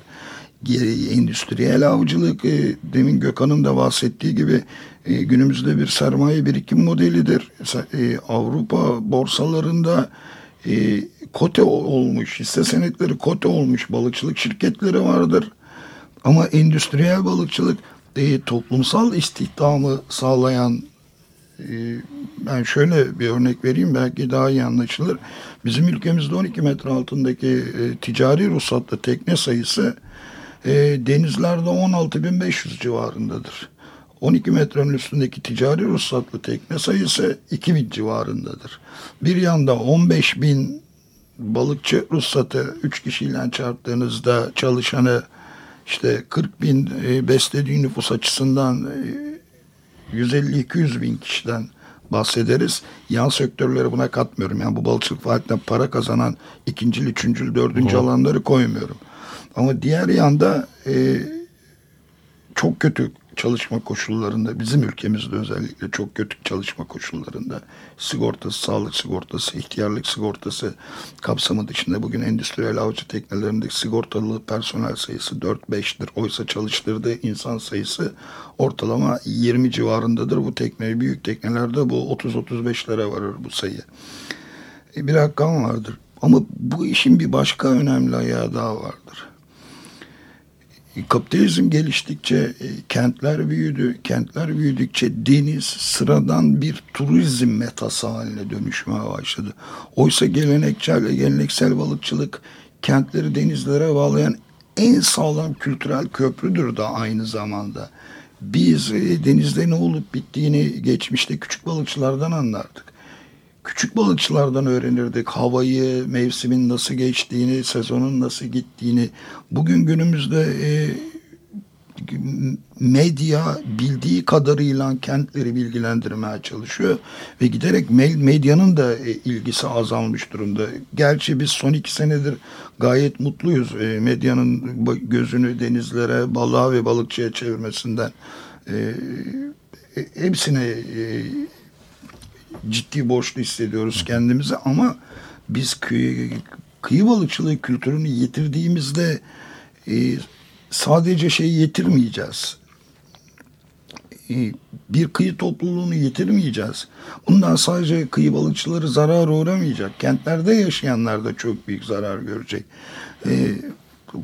endüstriyel avcılık e, demin Gökhan'ın da bahsettiği gibi e, günümüzde bir sermaye birikim modelidir. E, Avrupa borsalarında e, kote olmuş, hisse senetleri kote olmuş balıkçılık şirketleri vardır. Ama endüstriyel balıkçılık e, toplumsal istihdamı sağlayan e, ben şöyle bir örnek vereyim belki daha iyi anlaşılır. Bizim ülkemizde 12 metre altındaki e, ticari ruhsatlı tekne sayısı e, denizlerde 16.500 civarındadır. 12 metrenin üstündeki ticari ruhsatlı tekne sayısı 2000 civarındadır. Bir yanda 15 bin balıkçı ruhsatı 3 kişiyle çarptığınızda çalışanı işte 40 bin e, beslediği nüfus açısından e, 150-200 bin kişiden bahsederiz. Yan sektörleri buna katmıyorum. Yani bu balıkçılık faaliyetinden para kazanan ikinci, üçüncü, dördüncü Hı. alanları koymuyorum. Ama diğer yanda e, çok kötü çalışma koşullarında bizim ülkemizde özellikle çok kötü çalışma koşullarında sigortası, sağlık sigortası, ihtiyarlık sigortası kapsamı dışında bugün endüstriyel avcı teknelerindeki sigortalı personel sayısı 4-5'tir. Oysa çalıştırdığı insan sayısı ortalama 20 civarındadır. Bu tekne, büyük teknelerde bu 30-35'lere varır bu sayı. E, bir rakam vardır. Ama bu işin bir başka önemli ayağı daha vardır kapitalizm geliştikçe e, kentler büyüdü. Kentler büyüdükçe deniz sıradan bir turizm metası haline dönüşmeye başladı. Oysa geleneksel geleneksel balıkçılık kentleri denizlere bağlayan en sağlam kültürel köprüdür da aynı zamanda. Biz e, denizde ne olup bittiğini geçmişte küçük balıkçılardan anlardık. Küçük balıkçılardan öğrenirdik havayı, mevsimin nasıl geçtiğini, sezonun nasıl gittiğini. Bugün günümüzde e, medya bildiği kadarıyla kentleri bilgilendirmeye çalışıyor ve giderek medyanın da e, ilgisi azalmış durumda. Gerçi biz son iki senedir gayet mutluyuz e, medyanın gözünü denizlere, balığa ve balıkçıya çevirmesinden. E, hepsine ciddi borçlu hissediyoruz kendimizi ama biz kıyı, kıyı balıkçılığı kültürünü yitirdiğimizde e, sadece şeyi yitirmeyeceğiz. E, bir kıyı topluluğunu yitirmeyeceğiz. Bundan sadece kıyı balıkçıları zarar uğramayacak. Kentlerde yaşayanlar da çok büyük zarar görecek. E,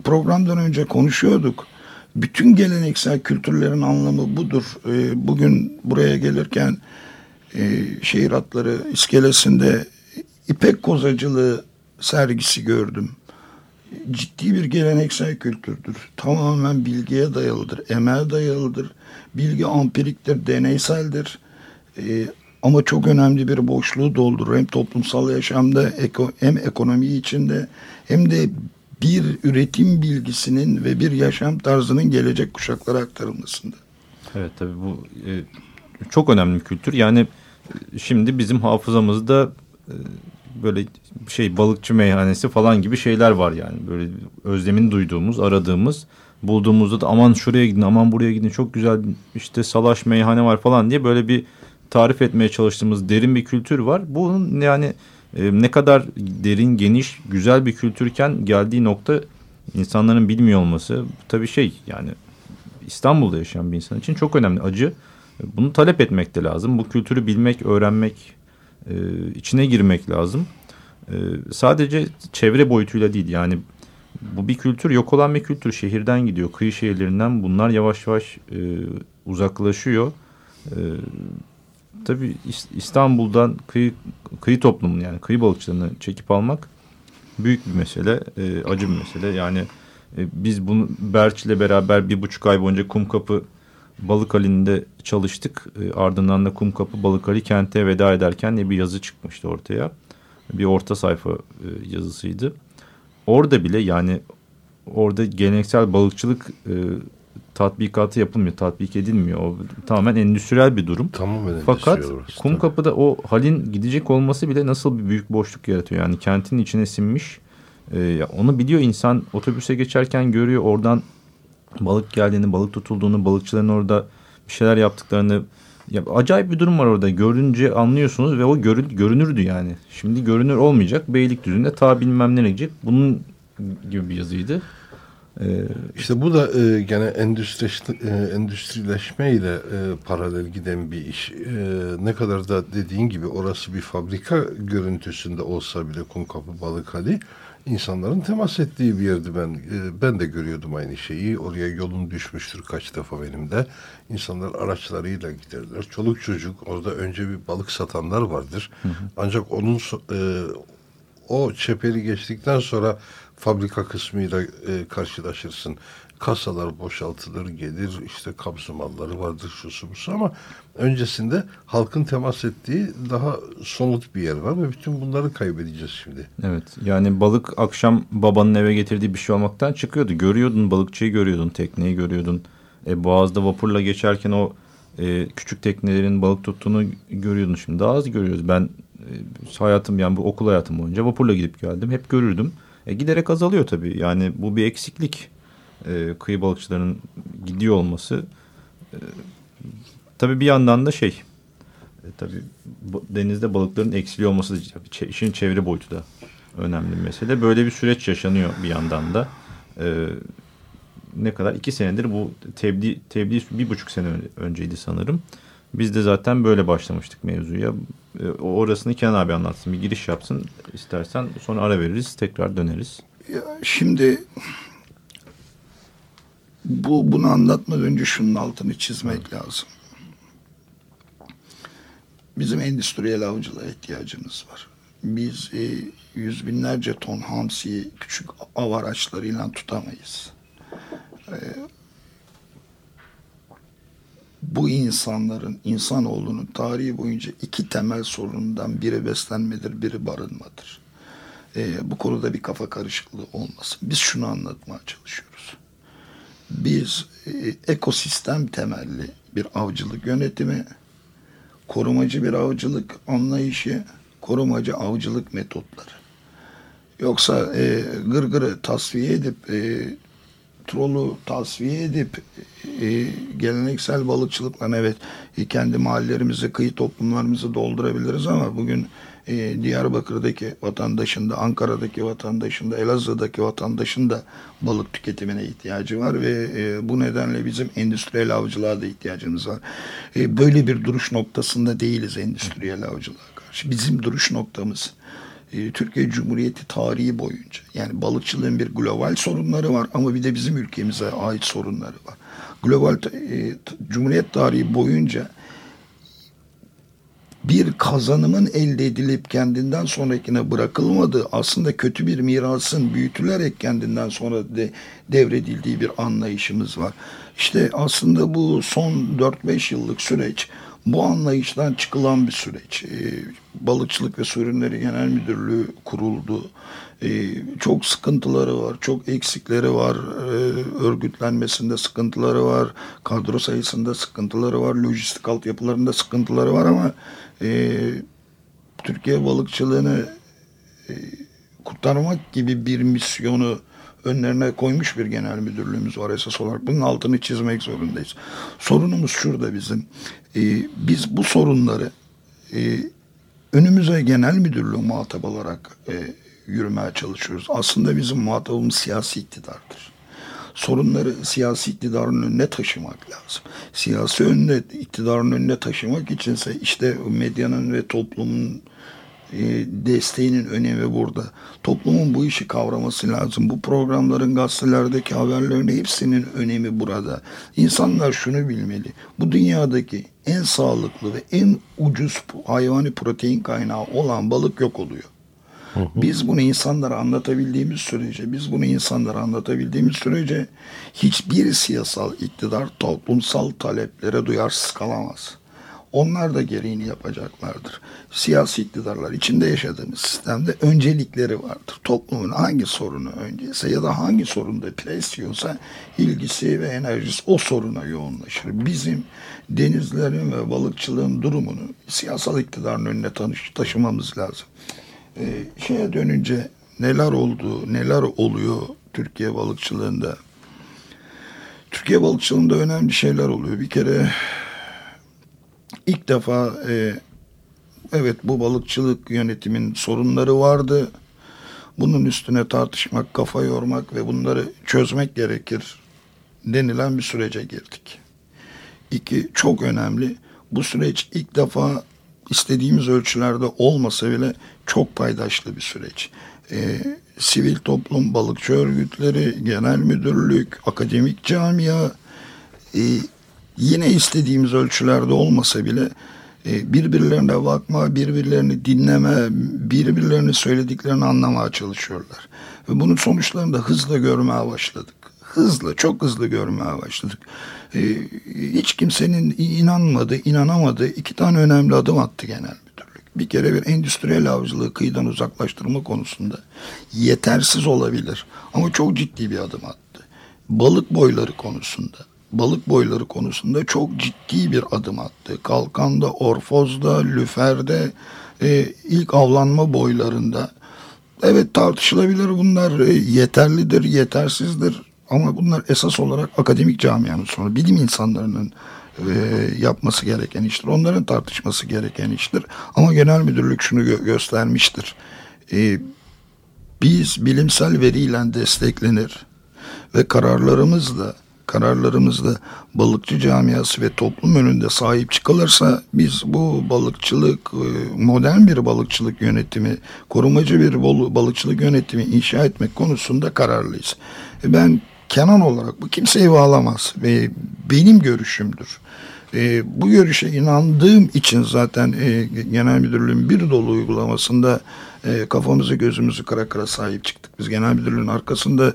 programdan önce konuşuyorduk. Bütün geleneksel kültürlerin anlamı budur. E, bugün buraya gelirken e, şehir hatları iskelesinde ipek kozacılığı sergisi gördüm. Ciddi bir geleneksel kültürdür. Tamamen bilgiye dayalıdır, emeğe dayalıdır. Bilgi ampiriktir, deneyseldir. E, ama çok önemli bir boşluğu doldurur. Hem toplumsal yaşamda hem ekonomi içinde hem de bir üretim bilgisinin ve bir yaşam tarzının gelecek kuşaklara aktarılmasında. Evet tabii bu e, çok önemli kültür. Yani şimdi bizim hafızamızda e, böyle şey balıkçı meyhanesi falan gibi şeyler var yani. Böyle özlemini duyduğumuz, aradığımız, bulduğumuzda da aman şuraya gidin, aman buraya gidin çok güzel işte salaş meyhane var falan diye böyle bir tarif etmeye çalıştığımız derin bir kültür var. Bunun yani e, ne kadar derin, geniş, güzel bir kültürken geldiği nokta insanların bilmiyor olması tabii şey yani İstanbul'da yaşayan bir insan için çok önemli. Acı bunu talep etmek de lazım. Bu kültürü bilmek, öğrenmek, e, içine girmek lazım. E, sadece çevre boyutuyla değil yani bu bir kültür yok olan bir kültür şehirden gidiyor. Kıyı şehirlerinden bunlar yavaş yavaş e, uzaklaşıyor. E, tabii İstanbul'dan kıyı, kıyı toplumun yani kıyı balıkçılarını çekip almak büyük bir mesele, e, acı bir mesele. Yani e, biz bunu Berç ile beraber bir buçuk ay boyunca Kumkapı Balık Ali'nde çalıştık. E, ardından da Kumkapı Balık Ali kente veda ederken de bir yazı çıkmıştı ortaya. Bir orta sayfa e, yazısıydı. Orada bile yani orada geleneksel balıkçılık e, tatbikatı yapılmıyor, tatbik edilmiyor. O tamamen endüstriyel bir durum. Tamamen Fakat Kumkapı'da o halin gidecek olması bile nasıl bir büyük boşluk yaratıyor. Yani kentin içine sinmiş. E, onu biliyor insan otobüse geçerken görüyor oradan balık geldiğini, balık tutulduğunu, balıkçıların orada bir şeyler yaptıklarını ya acayip bir durum var orada. Görünce anlıyorsunuz ve o görün, görünürdü yani. Şimdi görünür olmayacak. Beylikdüzü'nde ta bilmem nereye gidecek. Bunun gibi bir yazıydı. Ee, işte bu da e, gene endüstri, e, endüstrileşme ile e, paralel giden bir iş. E, ne kadar da dediğin gibi orası bir fabrika görüntüsünde olsa bile Kumkapı Balıkhali insanların temas ettiği bir yerdi ben. E, ben de görüyordum aynı şeyi. Oraya yolun düşmüştür kaç defa benim de. İnsanlar araçlarıyla giderler. Çoluk çocuk orada önce bir balık satanlar vardır. Hı hı. Ancak onun e, o çeperi geçtikten sonra fabrika kısmıyla e, karşılaşırsın kasalar boşaltılır gelir işte kabzu malları vardır şusu busu ama öncesinde halkın temas ettiği daha somut bir yer var ve bütün bunları kaybedeceğiz şimdi. Evet yani balık akşam babanın eve getirdiği bir şey olmaktan çıkıyordu. Görüyordun balıkçıyı görüyordun tekneyi görüyordun. E, boğazda vapurla geçerken o e, küçük teknelerin balık tuttuğunu görüyordun şimdi daha az görüyoruz. Ben e, hayatım yani bu okul hayatım boyunca vapurla gidip geldim hep görürdüm. E, giderek azalıyor tabii yani bu bir eksiklik e, kıyı balıkçılarının gidiyor olması E, tabii bir yandan da şey e, tabii denizde balıkların eksiliyor olması da işin çevre boyutu da önemli bir mesele. Böyle bir süreç yaşanıyor bir yandan da. E, ne kadar? iki senedir bu tebliğ, tebliğ bir buçuk sene önceydi sanırım. Biz de zaten böyle başlamıştık mevzuya. E, orasını Kenan abi anlatsın. Bir giriş yapsın istersen. Sonra ara veririz. Tekrar döneriz. Ya şimdi bu bunu anlatmadan önce şunun altını çizmek lazım. Bizim endüstriyel avcılığa ihtiyacımız var. Biz e, yüz binlerce ton hamsiyi küçük av araçlarıyla tutamayız. E, bu insanların, insanoğlunun tarihi boyunca iki temel sorunundan biri beslenmedir, biri barınmadır. E, bu konuda bir kafa karışıklığı olmasın. Biz şunu anlatmaya çalışıyoruz. Biz e, ekosistem temelli bir avcılık yönetimi, korumacı bir avcılık anlayışı, korumacı avcılık metotları. Yoksa e, gırgırı tasfiye edip e, trolu tasfiye edip e, geleneksel balıkçılıkla evet kendi mahallelerimizi, kıyı toplumlarımızı doldurabiliriz ama bugün e, Diyarbakır'daki vatandaşın da, Ankara'daki vatandaşın da, Elazığ'daki vatandaşın da balık tüketimine ihtiyacı var ve e, bu nedenle bizim endüstriyel avcılığa da ihtiyacımız var. E, böyle bir duruş noktasında değiliz endüstriyel avcılığa karşı. Bizim duruş noktamız e, Türkiye Cumhuriyeti tarihi boyunca yani balıkçılığın bir global sorunları var ama bir de bizim ülkemize ait sorunları var. Global e, Cumhuriyet tarihi boyunca bir kazanımın elde edilip kendinden sonrakine bırakılmadığı aslında kötü bir mirasın büyütülerek kendinden sonra de devredildiği bir anlayışımız var. İşte aslında bu son 4-5 yıllık süreç bu anlayıştan çıkılan bir süreç. E, Balıkçılık ve Su Ürünleri Genel Müdürlüğü kuruldu. E, çok sıkıntıları var, çok eksikleri var. E, örgütlenmesinde sıkıntıları var, kadro sayısında sıkıntıları var, lojistik altyapılarında sıkıntıları var ama e, Türkiye balıkçılığını e, kurtarmak gibi bir misyonu önlerine koymuş bir genel müdürlüğümüz var esas olarak. Bunun altını çizmek zorundayız. Sorunumuz şurada bizim. Ee, biz bu sorunları e, önümüze genel müdürlüğü muhatap olarak e, yürümeye çalışıyoruz. Aslında bizim muhatabımız siyasi iktidardır. Sorunları siyasi iktidarın önüne taşımak lazım. Siyasi önüne, iktidarın önüne taşımak içinse işte medyanın ve toplumun e, desteğinin önemi burada. Toplumun bu işi kavraması lazım. Bu programların gazetelerdeki haberlerin hepsinin önemi burada. İnsanlar şunu bilmeli. Bu dünyadaki en sağlıklı ve en ucuz hayvani protein kaynağı olan balık yok oluyor. Biz bunu insanlara anlatabildiğimiz sürece, biz bunu insanlara anlatabildiğimiz sürece hiçbir siyasal iktidar toplumsal taleplere duyarsız kalamaz. Onlar da gereğini yapacaklardır. Siyasi iktidarlar içinde yaşadığımız sistemde öncelikleri vardır. Toplumun hangi sorunu önceyse ya da hangi sorunda presiyonsa ilgisi ve enerjisi o soruna yoğunlaşır. Bizim denizlerin ve balıkçılığın durumunu siyasal iktidarın önüne taşımamız lazım. Ee, şeye dönünce neler oldu, neler oluyor Türkiye balıkçılığında? Türkiye balıkçılığında önemli şeyler oluyor. Bir kere ilk defa e, evet bu balıkçılık yönetimin sorunları vardı. Bunun üstüne tartışmak, kafa yormak ve bunları çözmek gerekir denilen bir sürece girdik. İki, çok önemli. Bu süreç ilk defa istediğimiz ölçülerde olmasa bile çok paydaşlı bir süreç. Ee, sivil toplum, balıkçı örgütleri, genel müdürlük, akademik camia, e, yine istediğimiz ölçülerde olmasa bile e, birbirlerine bakma, birbirlerini dinleme, birbirlerini söylediklerini anlamaya çalışıyorlar. Ve bunun sonuçlarını da hızla görmeye başladık. Hızlı, çok hızlı görmeye başladık. E, hiç kimsenin inanmadı, inanamadı iki tane önemli adım attı genel. Bir kere bir endüstriyel avcılığı kıyıdan uzaklaştırma konusunda yetersiz olabilir ama çok ciddi bir adım attı. Balık boyları konusunda balık boyları konusunda çok ciddi bir adım attı. Kalkanda, Orfoz'da, Lüfer'de e, ilk avlanma boylarında. Evet tartışılabilir bunlar e, yeterlidir, yetersizdir. Ama bunlar esas olarak akademik camianın sonra bilim insanlarının e, yapması gereken iştir. Onların tartışması gereken iştir. Ama genel müdürlük şunu gö göstermiştir. E, biz bilimsel veriyle desteklenir ve kararlarımızla kararlarımızda balıkçı camiası ve toplum önünde sahip çıkılırsa biz bu balıkçılık e, modern bir balıkçılık yönetimi korumacı bir balıkçılık yönetimi inşa etmek konusunda kararlıyız. E, ben Kenan olarak bu kimseyi bağlamaz ve benim görüşümdür. E, bu görüşe inandığım için zaten e, genel müdürlüğün bir dolu uygulamasında e, kafamızı gözümüzü kara kara sahip çıktık. Biz genel müdürlüğün arkasında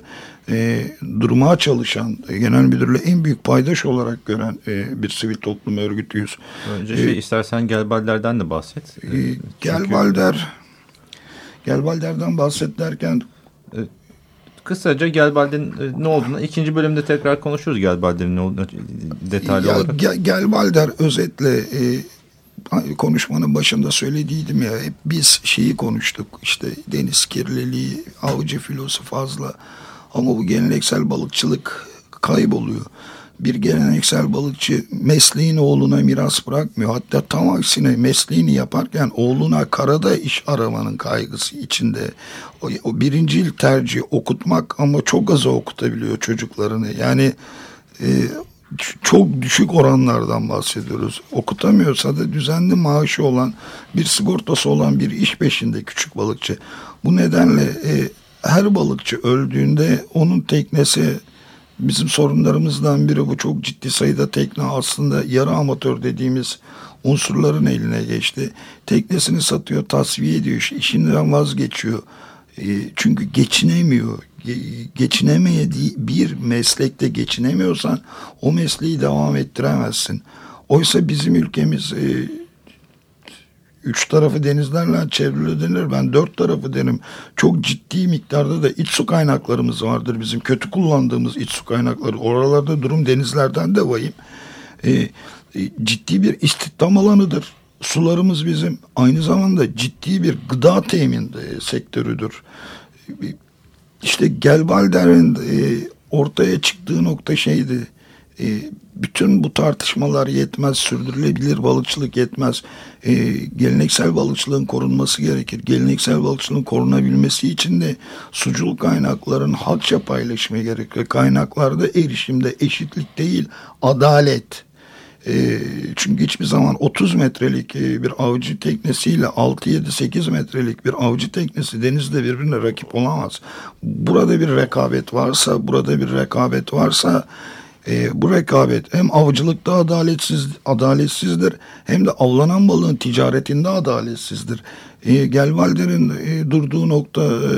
e, durmaya çalışan, e, genel müdürlüğü en büyük paydaş olarak gören e, bir sivil toplum örgütüyüz. Önce şey, e, istersen Gelbalder'den de bahset. E, Gelbalder, Gelbalder'den bahset derken kısaca Gelbalder'in e, ne olduğunu ikinci bölümde tekrar konuşuruz Gelbalder'in ne olduğunu detaylı ya, olarak. Gel, Gelbalder özetle e, konuşmanın başında söylediydim ya hep biz şeyi konuştuk işte deniz kirliliği, avcı filosu fazla ama bu geleneksel balıkçılık kayboluyor. Bir geleneksel balıkçı mesleğini oğluna miras bırakmıyor. Hatta tam aksine mesleğini yaparken oğluna karada iş aramanın kaygısı içinde. O, o birinci tercih okutmak ama çok az okutabiliyor çocuklarını. Yani e, çok düşük oranlardan bahsediyoruz. Okutamıyorsa da düzenli maaşı olan bir sigortası olan bir iş peşinde küçük balıkçı. Bu nedenle e, her balıkçı öldüğünde onun teknesi bizim sorunlarımızdan biri bu çok ciddi sayıda tekne aslında yarı amatör dediğimiz unsurların eline geçti. Teknesini satıyor, tasfiye ediyor, işinden vazgeçiyor. E, çünkü geçinemiyor. Geçinemeye bir meslekte geçinemiyorsan o mesleği devam ettiremezsin. Oysa bizim ülkemiz e, üç tarafı denizlerle çevrili denir. Ben dört tarafı derim. Çok ciddi miktarda da iç su kaynaklarımız vardır bizim. Kötü kullandığımız iç su kaynakları. Oralarda durum denizlerden de vahim. E, e, ciddi bir istihdam alanıdır. Sularımız bizim aynı zamanda ciddi bir gıda temin e, sektörüdür. E, işte Gelbalder'in e, ortaya çıktığı nokta şeydi e, bütün bu tartışmalar yetmez, sürdürülebilir balıkçılık yetmez. E, geleneksel balıkçılığın korunması gerekir. Geleneksel balıkçılığın korunabilmesi için de suculuk kaynakların halkça paylaşımı gerekir. Kaynaklarda erişimde eşitlik değil, adalet. E, çünkü hiçbir zaman 30 metrelik bir avcı teknesiyle 6-7-8 metrelik bir avcı teknesi denizde birbirine rakip olamaz. Burada bir rekabet varsa, burada bir rekabet varsa e, bu rekabet hem avcılıkta adaletsiz adaletsizdir hem de avlanan balığın ticaretinde adaletsizdir. E, Gelvalder'in e, durduğu nokta e,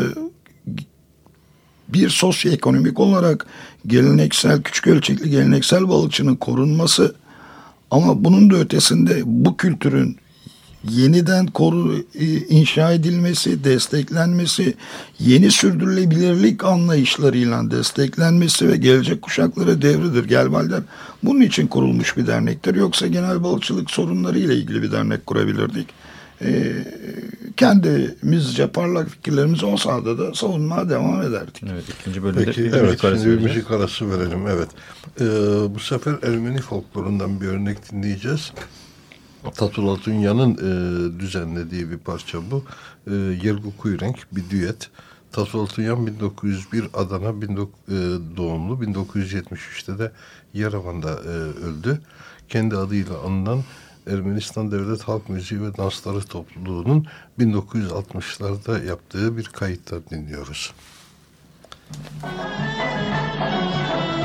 bir sosyoekonomik olarak geleneksel küçük ölçekli geleneksel balıkçının korunması ama bunun da ötesinde bu kültürün yeniden koru, e, inşa edilmesi, desteklenmesi, yeni sürdürülebilirlik anlayışlarıyla desteklenmesi ve gelecek kuşaklara devridir. Gelvalder bunun için kurulmuş bir dernektir. Yoksa genel balıkçılık sorunları ile ilgili bir dernek kurabilirdik. Ee, kendimizce parlak fikirlerimiz olsa da savunmaya devam ederdik. Evet, ikinci bölümde Peki, evet, şimdi bir müzik arası verelim. Evet. Ee, bu sefer Ermeni folklorundan bir örnek dinleyeceğiz. Tatula Tunya'nın e, düzenlediği bir parça bu. E, Yergu Kuyrenk bir düet. Tatula Tunyan 1901 Adana 19, e, doğumlu. 1973'te de Yerevan'da e, öldü. Kendi adıyla anılan Ermenistan Devlet Halk Müziği ve Dansları Topluluğu'nun 1960'larda yaptığı bir kayıtta dinliyoruz. Müzik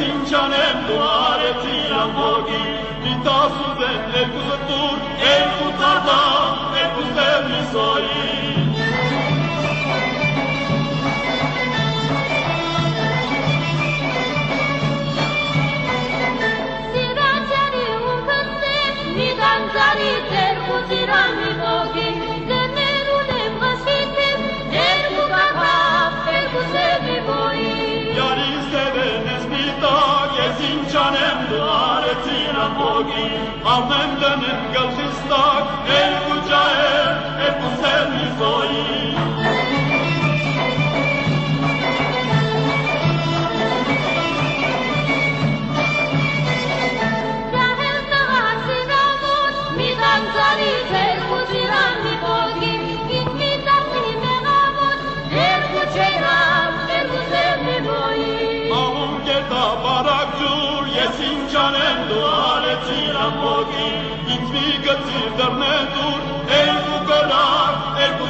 Սինջանեմ դու արեցի ամոգի, դիտասուզ են երկուզը տուր, երկու տատար, Avnem dönem galhistak, el kucae, el kusel Gitmi götür dernedur Ey fukara, ey bu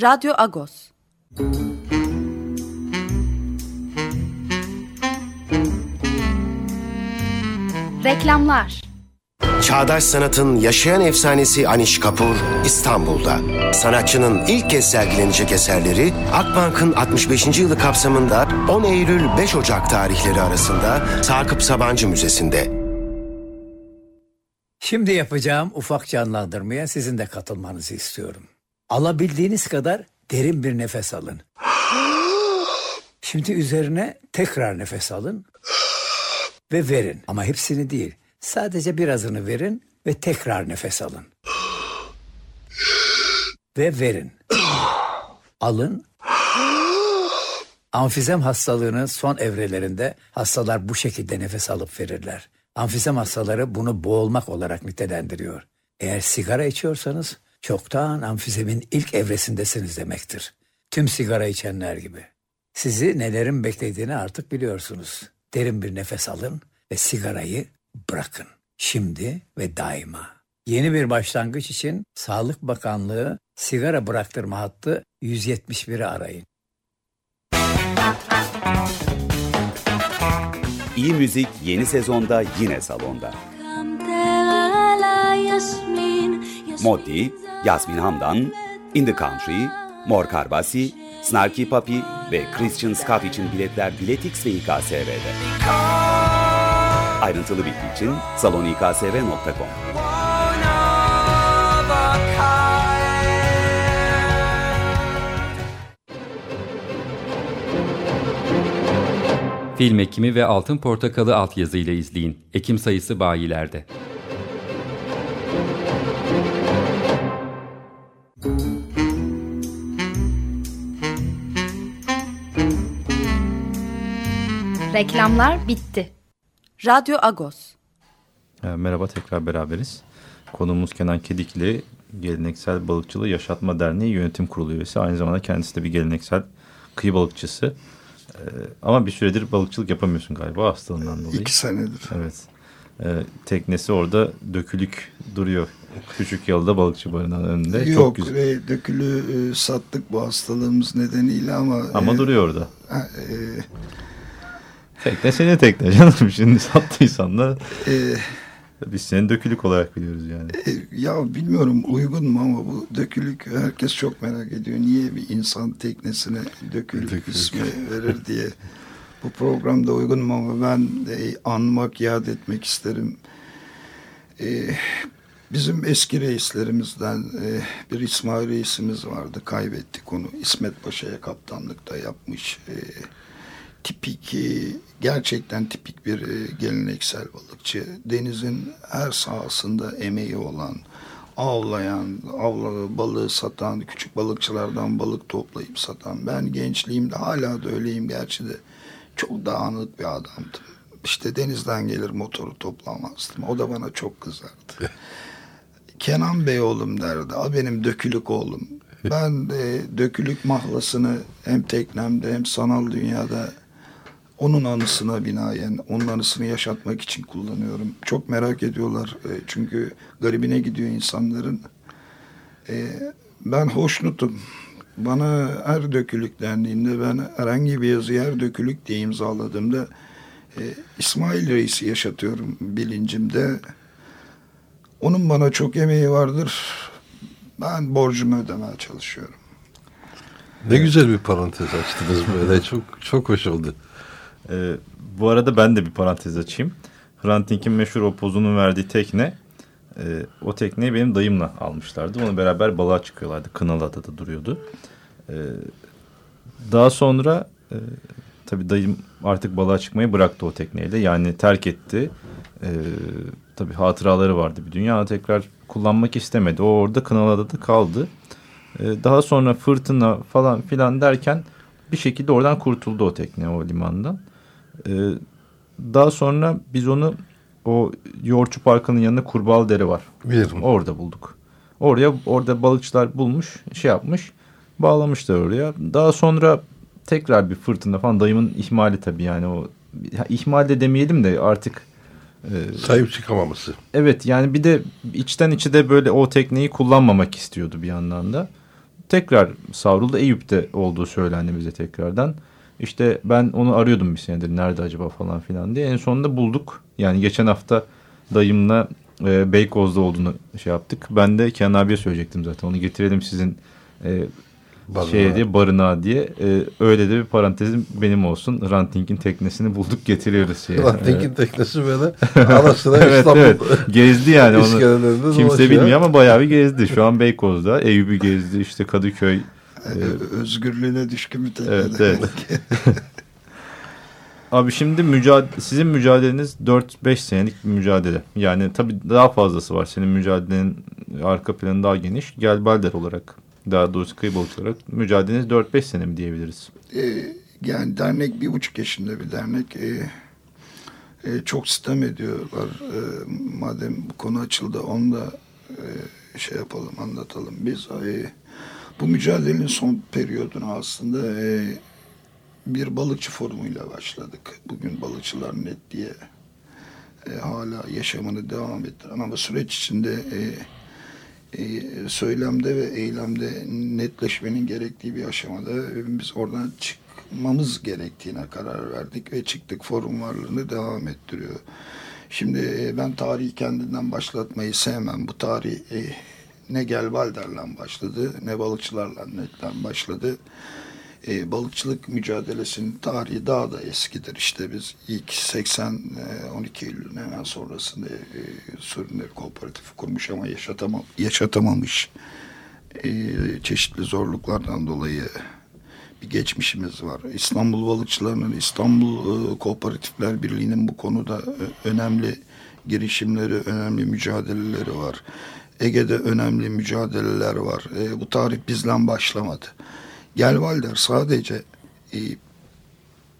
Radyo Agos. Reklamlar Çağdaş sanatın yaşayan efsanesi Anish Kapoor İstanbul'da. Sanatçının ilk kez sergilenecek eserleri Akbank'ın 65. yılı kapsamında 10 Eylül 5 Ocak tarihleri arasında Sakıp Sabancı Müzesi'nde. Şimdi yapacağım ufak canlandırmaya sizin de katılmanızı istiyorum. Alabildiğiniz kadar derin bir nefes alın. Şimdi üzerine tekrar nefes alın ve verin. Ama hepsini değil. Sadece birazını verin ve tekrar nefes alın. Ve verin. Alın. Amfizem hastalığının son evrelerinde hastalar bu şekilde nefes alıp verirler. Amfizem hastaları bunu boğulmak olarak nitelendiriyor. Eğer sigara içiyorsanız çoktan amfizemin ilk evresindesiniz demektir. Tüm sigara içenler gibi. Sizi nelerin beklediğini artık biliyorsunuz. Derin bir nefes alın ve sigarayı bırakın. Şimdi ve daima. Yeni bir başlangıç için Sağlık Bakanlığı sigara bıraktırma hattı 171'i arayın. İyi müzik yeni sezonda yine salonda. Modi, Yasmin Hamdan, In The Country, Mor Karbasi, Snarky Papi ve Christian Scott için biletler Biletix ve İKSV'de. Ayrıntılı bilgi için salonikasv.com. Film ekimi ve Altın Portakalı altyazıyla izleyin. Ekim sayısı bayilerde. Reklamlar bitti. Radyo Agos. E, Merhaba tekrar beraberiz. Konumuz Kenan Kedikli, Geleneksel Balıkçılığı Yaşatma Derneği Yönetim Kurulu üyesi. Aynı zamanda kendisi de bir geleneksel kıyı balıkçısı. E, ama bir süredir balıkçılık yapamıyorsun galiba hastalığından dolayı. İki senedir. Evet. E, teknesi orada dökülük duruyor. Küçük yolda balıkçı barınağının önünde. Yok Çok güzel. ve dökülü e, sattık bu hastalığımız nedeniyle ama... Ama e, duruyor orada. e, Tekne senin tekne canım. Şimdi sattıysan da e, biz seni dökülük olarak biliyoruz yani. e, ya bilmiyorum uygun mu ama bu dökülük herkes çok merak ediyor. Niye bir insan teknesine dökülük, Dökülük. ismi verir diye. Bu programda uygun mu ama ben de anmak, yad etmek isterim. E, Bizim eski reislerimizden e, bir İsmail reisimiz vardı. Kaybettik onu. İsmet Paşa'ya kaptanlık da yapmış. E, tipik, e, gerçekten tipik bir e, geleneksel balıkçı. Denizin her sahasında emeği olan, avlayan, avla, balığı satan, küçük balıkçılardan balık toplayıp satan. Ben gençliğimde hala da öyleyim gerçi de çok dağınık bir adamdım. İşte denizden gelir motoru toplamazdım. O da bana çok kızardı. Kenan Bey oğlum derdi. A benim dökülük oğlum. Ben de dökülük mahlasını hem teknemde hem sanal dünyada onun anısına binaen, onun anısını yaşatmak için kullanıyorum. Çok merak ediyorlar. E, çünkü garibine gidiyor insanların. E, ben hoşnutum. Bana her dökülük dendiğinde ben herhangi bir yazıyı her dökülük diye imzaladığımda e, İsmail Reis'i yaşatıyorum bilincimde. Onun bana çok emeği vardır. Ben borcumu ödemeye çalışıyorum. Ne güzel bir parantez açtınız böyle. çok çok hoş oldu. Ee, bu arada ben de bir parantez açayım. Hrant Dink'in meşhur o pozunu verdiği tekne e, o tekneyi benim dayımla almışlardı. Onu beraber balığa çıkıyorlardı. Kınalıada duruyordu. E, daha sonra e, tabii dayım artık balığa çıkmayı bıraktı o tekneyle. Yani terk etti. E, tabii hatıraları vardı bir dünya. Tekrar kullanmak istemedi. O orada Kınalıada'da kaldı. E, daha sonra fırtına falan filan derken bir şekilde oradan kurtuldu o tekne o limandan. E, daha sonra biz onu o Yoğurtçu Parkı'nın yanında Kurbağalı Dere var. Bilirim. Orada bulduk. Oraya orada balıkçılar bulmuş, şey yapmış, bağlamışlar oraya. Daha sonra tekrar bir fırtına falan dayımın ihmali tabii yani o ihmal de demeyelim de artık e, sahip çıkamaması. Evet yani bir de içten içe de böyle o tekneyi kullanmamak istiyordu bir yandan da. Tekrar savruldu Eyüp'te olduğu söylendi bize tekrardan. İşte ben onu arıyordum bir senedir nerede acaba falan filan diye. En sonunda bulduk. Yani geçen hafta dayımla e, Beykoz'da olduğunu şey yaptık. Ben de Kenan abiye söyleyecektim zaten. Onu getirelim sizin e, barınağı. Şey diye, barınağı diye. E, öyle de bir parantezim benim olsun. Ranting'in teknesini bulduk getiriyoruz. Şeye. Ranting'in teknesi böyle ara sıra evet, İstanbul. Evet. Gezdi yani onu. Kimse bilmiyor ama bayağı bir gezdi. Şu an Beykoz'da. Eyüp'ü gezdi. işte Kadıköy, ee, özgürlüğüne düşkün bir tekne. Evet, evet. Abi şimdi mücadele, sizin mücadeleniz 4-5 senelik bir mücadele. Yani tabii daha fazlası var. Senin mücadelenin arka planı daha geniş. Gel Balder olarak daha doğrusu kıyı olarak mücadeleniz 4-5 sene mi diyebiliriz? Ee, yani dernek bir buçuk yaşında bir dernek. Ee, e, çok sistem ediyorlar. E, madem bu konu açıldı onu da e, şey yapalım anlatalım. Biz e, bu mücadelenin son periyodunu aslında e, bir balıkçı forumuyla başladık. Bugün balıkçılar net diye e, hala yaşamını devam ettiren ama süreç içinde e, e, söylemde ve eylemde netleşmenin gerektiği bir aşamada biz oradan çıkmamız gerektiğine karar verdik ve çıktık. Forum varlığını devam ettiriyor. Şimdi e, ben tarihi kendinden başlatmayı sevmem. Bu tarih e, ne Gelbalder'le başladı ne balıkçılarla netten başladı. E, balıkçılık mücadelesinin tarihi daha da eskidir. İşte biz ilk 80 e, 12 Eylül'ün hemen sonrasında e, Sürünleri Kooperatifi kurmuş ama yaşatamam, yaşatamamış e, çeşitli zorluklardan dolayı bir geçmişimiz var. İstanbul Balıkçılarının, İstanbul e, Kooperatifler Birliği'nin bu konuda e, önemli girişimleri, önemli mücadeleleri var. Ege'de önemli mücadeleler var. E, bu tarih bizden başlamadı. Gelvalder sadece e,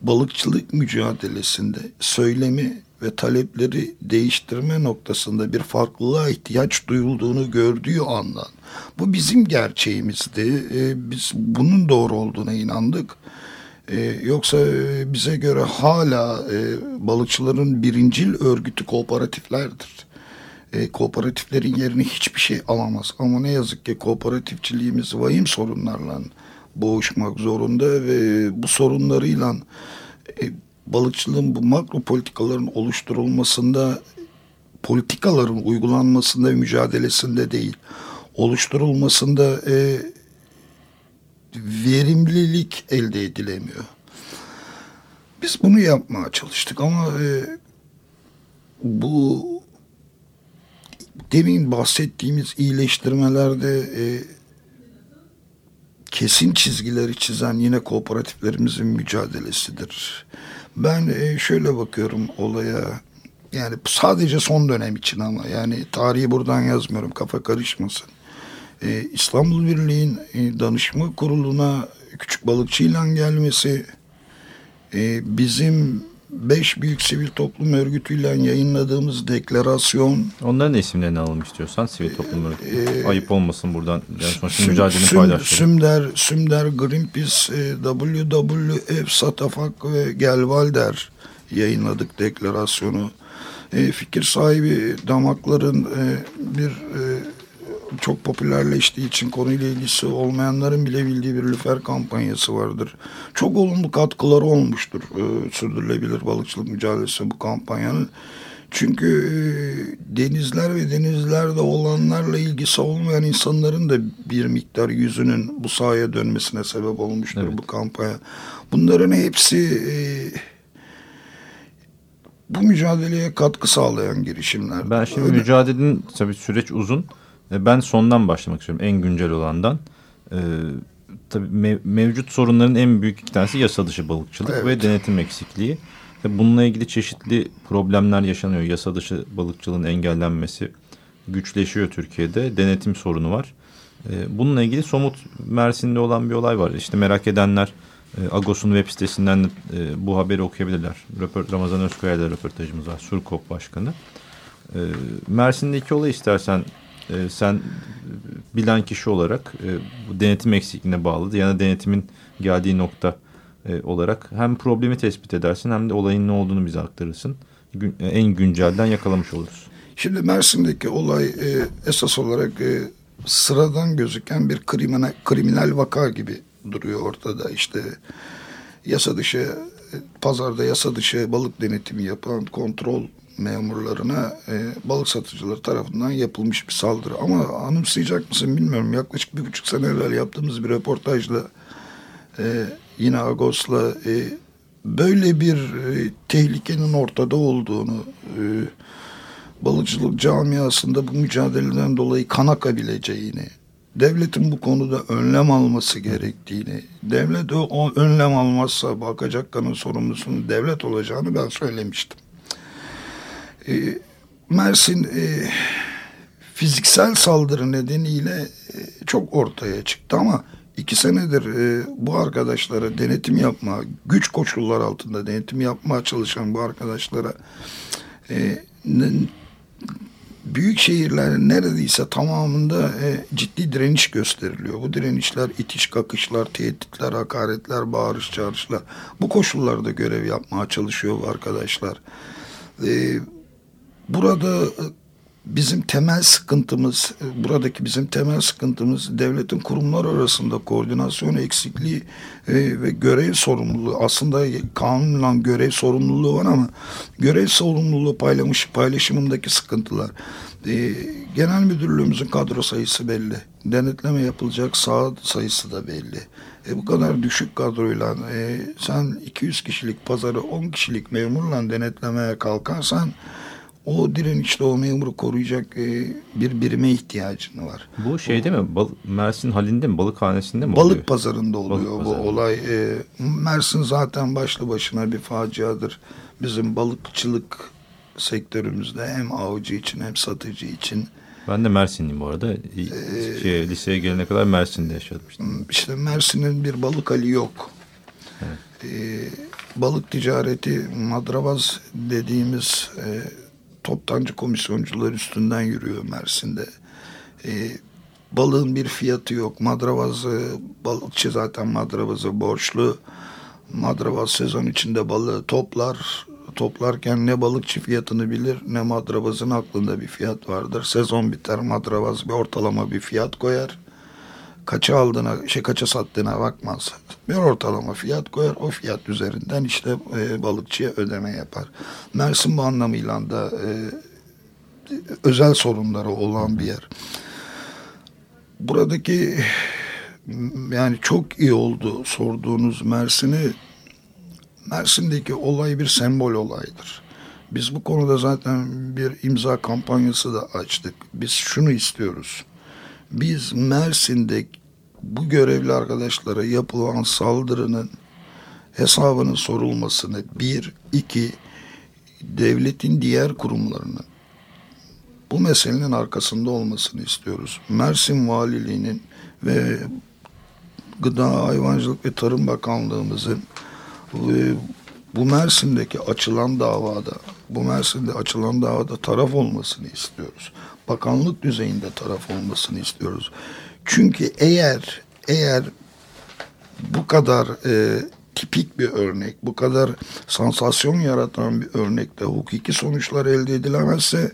balıkçılık mücadelesinde söylemi ve talepleri değiştirme noktasında bir farklılığa ihtiyaç duyulduğunu gördüğü andan. Bu bizim gerçeğimizdi. E, biz bunun doğru olduğuna inandık. E, yoksa e, bize göre hala e, balıkçıların birincil örgütü kooperatiflerdir e, kooperatiflerin yerini hiçbir şey alamaz. Ama ne yazık ki kooperatifçiliğimiz vahim sorunlarla boğuşmak zorunda ve bu sorunlarıyla e, balıkçılığın bu makro politikaların oluşturulmasında politikaların uygulanmasında mücadelesinde değil oluşturulmasında e, verimlilik elde edilemiyor. Biz bunu yapmaya çalıştık ama e, bu demin bahsettiğimiz iyileştirmelerde e, kesin çizgileri çizen yine kooperatiflerimizin mücadelesidir. Ben e, şöyle bakıyorum olaya yani sadece son dönem için ama yani tarihi buradan yazmıyorum kafa karışmasın. Ee, İstanbul Birliği'nin e, danışma kuruluna küçük balıkçıyla gelmesi e, bizim beş büyük sivil toplum örgütüyle yayınladığımız deklarasyon Onların da isimlerini alalım istiyorsan sivil toplum örgütü. e, Ayıp olmasın buradan. Yani sonuçta Süm- mücadelenin Süm- paydaşları. Sümder, Sümder, Greenpeace, e, WWF, Satafak ve Gelvalder yayınladık deklarasyonu. E, fikir sahibi damakların e, bir e, çok popülerleştiği için konuyla ilgisi olmayanların bile bildiği bir lüfer kampanyası vardır. Çok olumlu katkıları olmuştur e, sürdürülebilir balıkçılık mücadelesi bu kampanyanın. Çünkü e, denizler ve denizlerde olanlarla ilgisi olmayan insanların da bir miktar yüzünün bu sahaya dönmesine sebep olmuştur bu kampanya. Bunların hepsi e, bu mücadeleye katkı sağlayan girişimler. Ben şimdi Öyle- mücadelenin tabii süreç uzun. E, Ben sondan başlamak istiyorum. En güncel olandan. E, tabii mev- mevcut sorunların en büyük iki tanesi yasa dışı balıkçılık Evet. ve denetim eksikliği. Ve bununla ilgili çeşitli problemler yaşanıyor. Yasa dışı balıkçılığın engellenmesi güçleşiyor Türkiye'de. Denetim sorunu var. E, bununla ilgili somut Mersin'de olan bir olay var. İşte merak edenler e, Agos'un web sitesinden de, e, bu haberi okuyabilirler. Ramazan Özkaya'yla röportajımız var. Surkop Başkanı. E, Mersin'deki olayı istersen e, sen bilen kişi olarak e, bu denetim eksikliğine bağlı ya da denetimin geldiği nokta e, olarak hem problemi tespit edersin hem de olayın ne olduğunu bize aktarırsın. Gün, e, en güncelden yakalamış oluruz. Şimdi Mersin'deki olay e, esas olarak e, sıradan gözüken bir kriminal, kriminal vaka gibi duruyor ortada. İşte yasa dışı e, pazarda yasa dışı balık denetimi yapan kontrol memurlarına e, balık satıcıları tarafından yapılmış bir saldırı. Ama anımsayacak mısın bilmiyorum. Yaklaşık bir buçuk sene evvel yaptığımız bir röportajla e, yine Agos'la e, böyle bir e, tehlikenin ortada olduğunu e, balıkçılık camiasında bu mücadeleden dolayı kan akabileceğini, devletin bu konuda önlem alması gerektiğini, devlet o önlem almazsa bakacak kanın sorumlusunun devlet olacağını ben söylemiştim. E, Mersin e, fiziksel saldırı nedeniyle e, çok ortaya çıktı ama iki senedir e, bu arkadaşlara denetim yapma, güç koşullar altında denetim yapmaya çalışan bu arkadaşlara büyük şehirlerin neredeyse tamamında ciddi direniş gösteriliyor. Bu direnişler itiş kakışlar, tehditler, hakaretler, bağırış çağrışlar. Bu koşullarda görev yapmaya çalışıyor bu arkadaşlar. E, burada e, bizim temel sıkıntımız, e, buradaki bizim temel sıkıntımız devletin kurumlar arasında koordinasyon eksikliği e, ve görev sorumluluğu. Aslında kanunla görev sorumluluğu var ama görev sorumluluğu paylamış, paylaşımındaki sıkıntılar. Genel müdürlüğümüzün kadro sayısı belli. Denetleme yapılacak saat sayısı da belli. E, bu kadar düşük kadroyla e, sen 200 kişilik pazarı 10 kişilik memurla denetlemeye kalkarsan o direnişte o memuru koruyacak e, bir birime ihtiyacın var. Bu şeyde mi? Bal Mersin halinde mi? Balıkhanesinde mi Balık oluyor? pazarında oluyor Balık bu pazarı. olay. E, Mersin zaten başlı başına bir faciadır. Bizim balıkçılık sektörümüzde hem avcı için hem satıcı için. Ben de Mersinliyim bu arada. Ee, Şey, liseye gelene kadar Mersin'de yaşadım. işte. İşte Mersin'in bir balık hali yok. E, balık ticareti madravaz dediğimiz e, toptancı komisyoncular üstünden yürüyor Mersin'de. E, balığın bir fiyatı yok. Madravazı, balıkçı zaten madravazı borçlu. Madravaz sezon içinde balığı toplar. Toplarken ne balıkçı fiyatını bilir ne madravazın aklında bir fiyat vardır. Sezon biter madravaz bir ortalama bir fiyat koyar. Kaça aldığına, şey kaça sattığına bakmaz. Bir ortalama fiyat koyar. O fiyat üzerinden işte e, balıkçıya ödeme yapar. Mersin bu anlamıyla da e, özel sorunları olan bir yer. Buradaki yani çok iyi oldu sorduğunuz Mersin'i Mersin'deki olay bir sembol olaydır. Biz bu konuda zaten bir imza kampanyası da açtık. Biz şunu istiyoruz. Biz Mersin'de bu görevli arkadaşlara yapılan saldırının hesabının sorulmasını bir, iki, devletin diğer kurumlarının bu meselenin arkasında olmasını istiyoruz. Mersin Valiliğinin ve Gıda, Hayvancılık ve Tarım Bakanlığımızın e, bu Mersin'deki açılan davada, bu Mersin'de açılan davada taraf olmasını istiyoruz. Bakanlık düzeyinde taraf olmasını istiyoruz. Çünkü eğer eğer bu kadar e, tipik bir örnek, bu kadar sansasyon yaratan bir örnekte hukuki sonuçlar elde edilemezse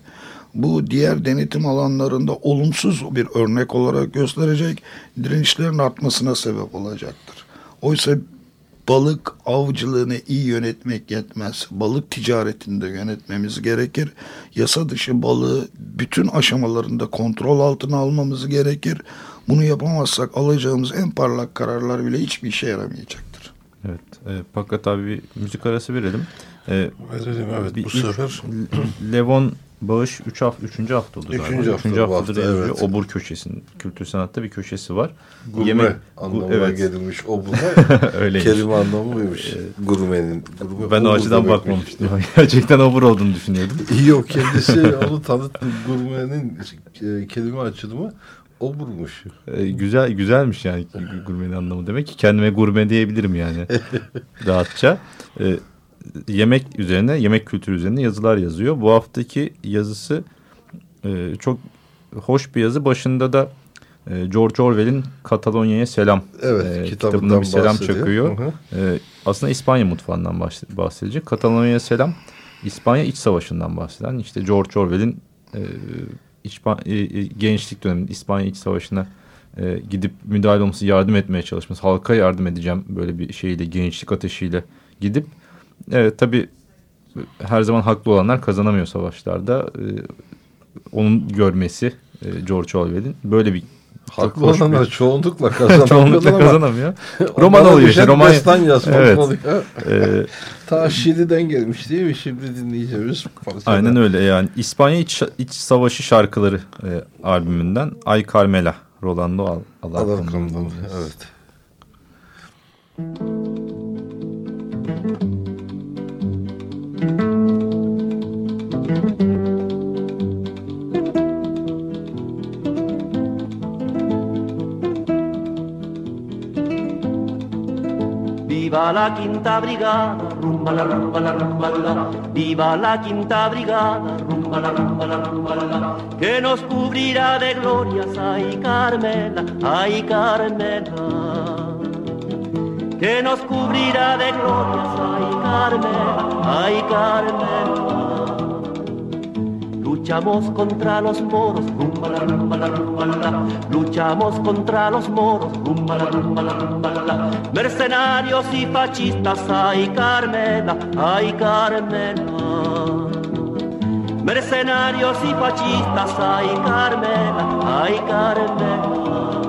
bu diğer denetim alanlarında olumsuz bir örnek olarak gösterecek, direnişlerin artmasına sebep olacaktır. Oysa balık avcılığını iyi yönetmek yetmez. Balık ticaretinde yönetmemiz gerekir. Yasa dışı balığı bütün aşamalarında kontrol altına almamız gerekir. Bunu yapamazsak alacağımız en parlak kararlar bile hiçbir işe yaramayacaktır. Evet. E, Fakat abi bir müzik arası verelim. E, verelim evet bu sefer. Levon Bağış 3 hafta 3. hafta oldu galiba. 3. hafta, 3. haftadır hafta, Evet. Obur köşesinin kültür sanatta bir köşesi var. Gurme Yemek, anlamına evet. gelmiş obura. Öyleymiş. Kelime anlamı buymuş. Gurmenin. Gurme, ben o açıdan bakmamıştım. Gerçekten obur olduğunu düşünüyordum. Yok kendisi onu tanıttı. Gurmenin e, kelime açılımı oburmuş. Ee, güzel güzelmiş yani gurmenin anlamı demek ki kendime gurme diyebilirim yani rahatça. Ee, yemek üzerine, yemek kültürü üzerine yazılar yazıyor. Bu haftaki yazısı e, çok hoş bir yazı. Başında da e, George Orwell'in Katalonya'ya selam evet, e, kitabında bir selam bahsediyor. çakıyor. Hı hı. E, aslında İspanya mutfağından bahsedecek. Katalonya'ya selam İspanya iç savaşından bahseden işte George Orwell'in e, İspan, e, e, gençlik döneminde İspanya iç savaşına e, gidip müdahale olması, yardım etmeye çalışması, halka yardım edeceğim böyle bir şeyle, gençlik ateşiyle gidip Evet tabii her zaman haklı olanlar kazanamıyor savaşlarda. Ee, onun görmesi e, George Orwell'in böyle bir Haklı olanlar bir... çoğunlukla kazanamıyor. çoğunlukla kazanamıyor. roman oluyor işte. Roman yazmak evet. oluyor. Ee, Ta Şili'den gelmiş değil mi? Şimdi dinleyeceğimiz. Parçada. Aynen öyle yani. İspanya İç, İç Savaşı şarkıları e, albümünden Ay Carmela. Rolando Al Alarcón. Evet. Viva la quinta brigada, rumba la rumba la. Viva la quinta brigada, rumba la rumba la rumba. Que nos cubrirá de glorias, ay Carmela, ay Carmela. Que nos cubrirá de glorias, ay Carmela, ay Carmela. Luchamos contra los moros. Luchamos contra los moros. Mercenarios y fascistas, ay Carmela, ay Carmela. Mercenarios y fascistas, ay Carmela, ay Carmela.